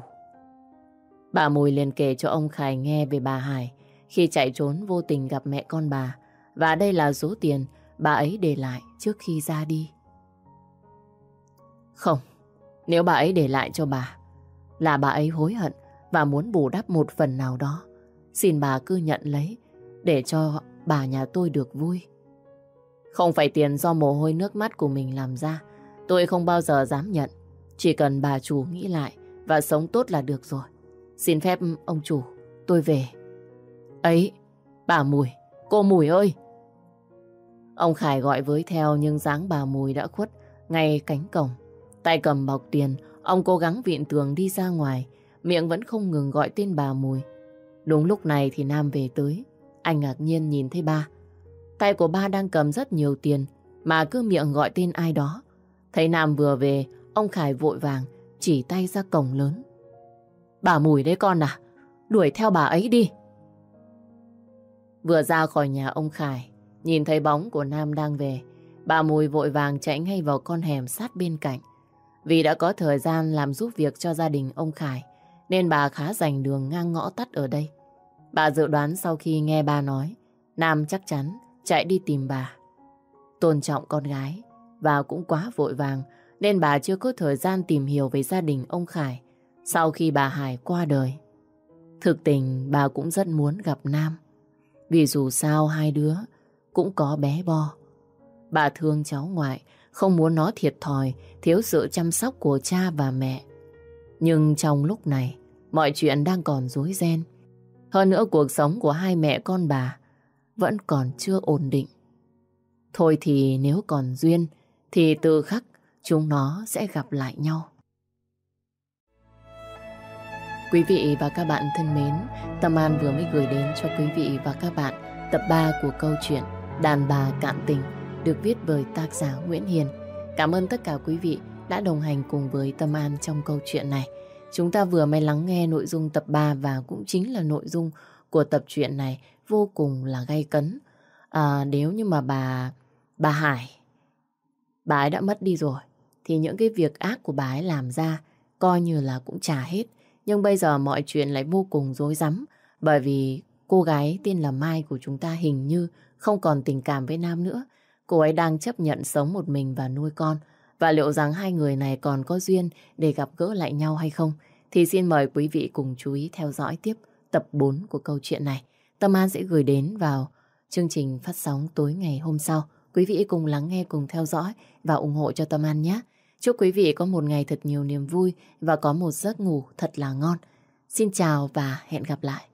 Bà Mùi liền kể cho ông Khải nghe về bà Hải khi chạy trốn vô tình gặp mẹ con bà. Và đây là số tiền bà ấy để lại trước khi ra đi. Không, nếu bà ấy để lại cho bà, là bà ấy hối hận và muốn bù đắp một phần nào đó. Xin bà cứ nhận lấy để cho bà nhà tôi được vui. Không phải tiền do mồ hôi nước mắt của mình làm ra, tôi không bao giờ dám nhận. Chỉ cần bà chủ nghĩ lại và sống tốt là được rồi. Xin phép ông chủ, tôi về. Ấy, bà Mùi, cô Mùi ơi! Ông Khải gọi với theo nhưng dáng bà Mùi đã khuất ngay cánh cổng. Tay cầm bọc tiền, ông cố gắng viện tường đi ra ngoài, miệng vẫn không ngừng gọi tên bà Mùi. Đúng lúc này thì Nam về tới. Anh ngạc nhiên nhìn thấy ba. Tay của ba đang cầm rất nhiều tiền mà cứ miệng gọi tên ai đó. Thấy Nam vừa về, ông Khải vội vàng chỉ tay ra cổng lớn. Bà Mùi đấy con à, đuổi theo bà ấy đi. Vừa ra khỏi nhà ông Khải, nhìn thấy bóng của Nam đang về, bà Mùi vội vàng chạy ngay vào con hẻm sát bên cạnh. Vì đã có thời gian làm giúp việc cho gia đình ông Khải, nên bà khá dành đường ngang ngõ tắt ở đây. Bà dự đoán sau khi nghe bà nói, Nam chắc chắn chạy đi tìm bà. Tôn trọng con gái, và cũng quá vội vàng, nên bà chưa có thời gian tìm hiểu về gia đình ông Khải sau khi bà Hải qua đời. Thực tình bà cũng rất muốn gặp Nam, vì dù sao hai đứa cũng có bé bo. Bà thương cháu ngoại, không muốn nó thiệt thòi, thiếu sự chăm sóc của cha và mẹ. Nhưng trong lúc này, mọi chuyện đang còn rối ren. Hơn nữa cuộc sống của hai mẹ con bà vẫn còn chưa ổn định. Thôi thì nếu còn duyên, thì từ khắc chúng nó sẽ gặp lại nhau. Quý vị và các bạn thân mến, Tâm An vừa mới gửi đến cho quý vị và các bạn tập 3 của câu chuyện Đàn bà cạn tình được viết bởi tác giả Nguyễn Hiền. Cảm ơn tất cả quý vị đã đồng hành cùng với Tâm An trong câu chuyện này. Chúng ta vừa mới lắng nghe nội dung tập 3 và cũng chính là nội dung của tập truyện này vô cùng là gay cấn. À, nếu như mà bà bà Hải bà ấy đã mất đi rồi thì những cái việc ác của bà ấy làm ra coi như là cũng trả hết. Nhưng bây giờ mọi chuyện lại vô cùng rối rắm bởi vì cô gái tên là Mai của chúng ta hình như không còn tình cảm với Nam nữa. Cô ấy đang chấp nhận sống một mình và nuôi con. Và liệu rằng hai người này còn có duyên để gặp gỡ lại nhau hay không thì xin mời quý vị cùng chú ý theo dõi tiếp tập 4 của câu chuyện này. Tâm An sẽ gửi đến vào chương trình phát sóng tối ngày hôm sau. Quý vị cùng lắng nghe, cùng theo dõi và ủng hộ cho Tâm An nhé. Chúc quý vị có một ngày thật nhiều niềm vui và có một giấc ngủ thật là ngon. Xin chào và hẹn gặp lại.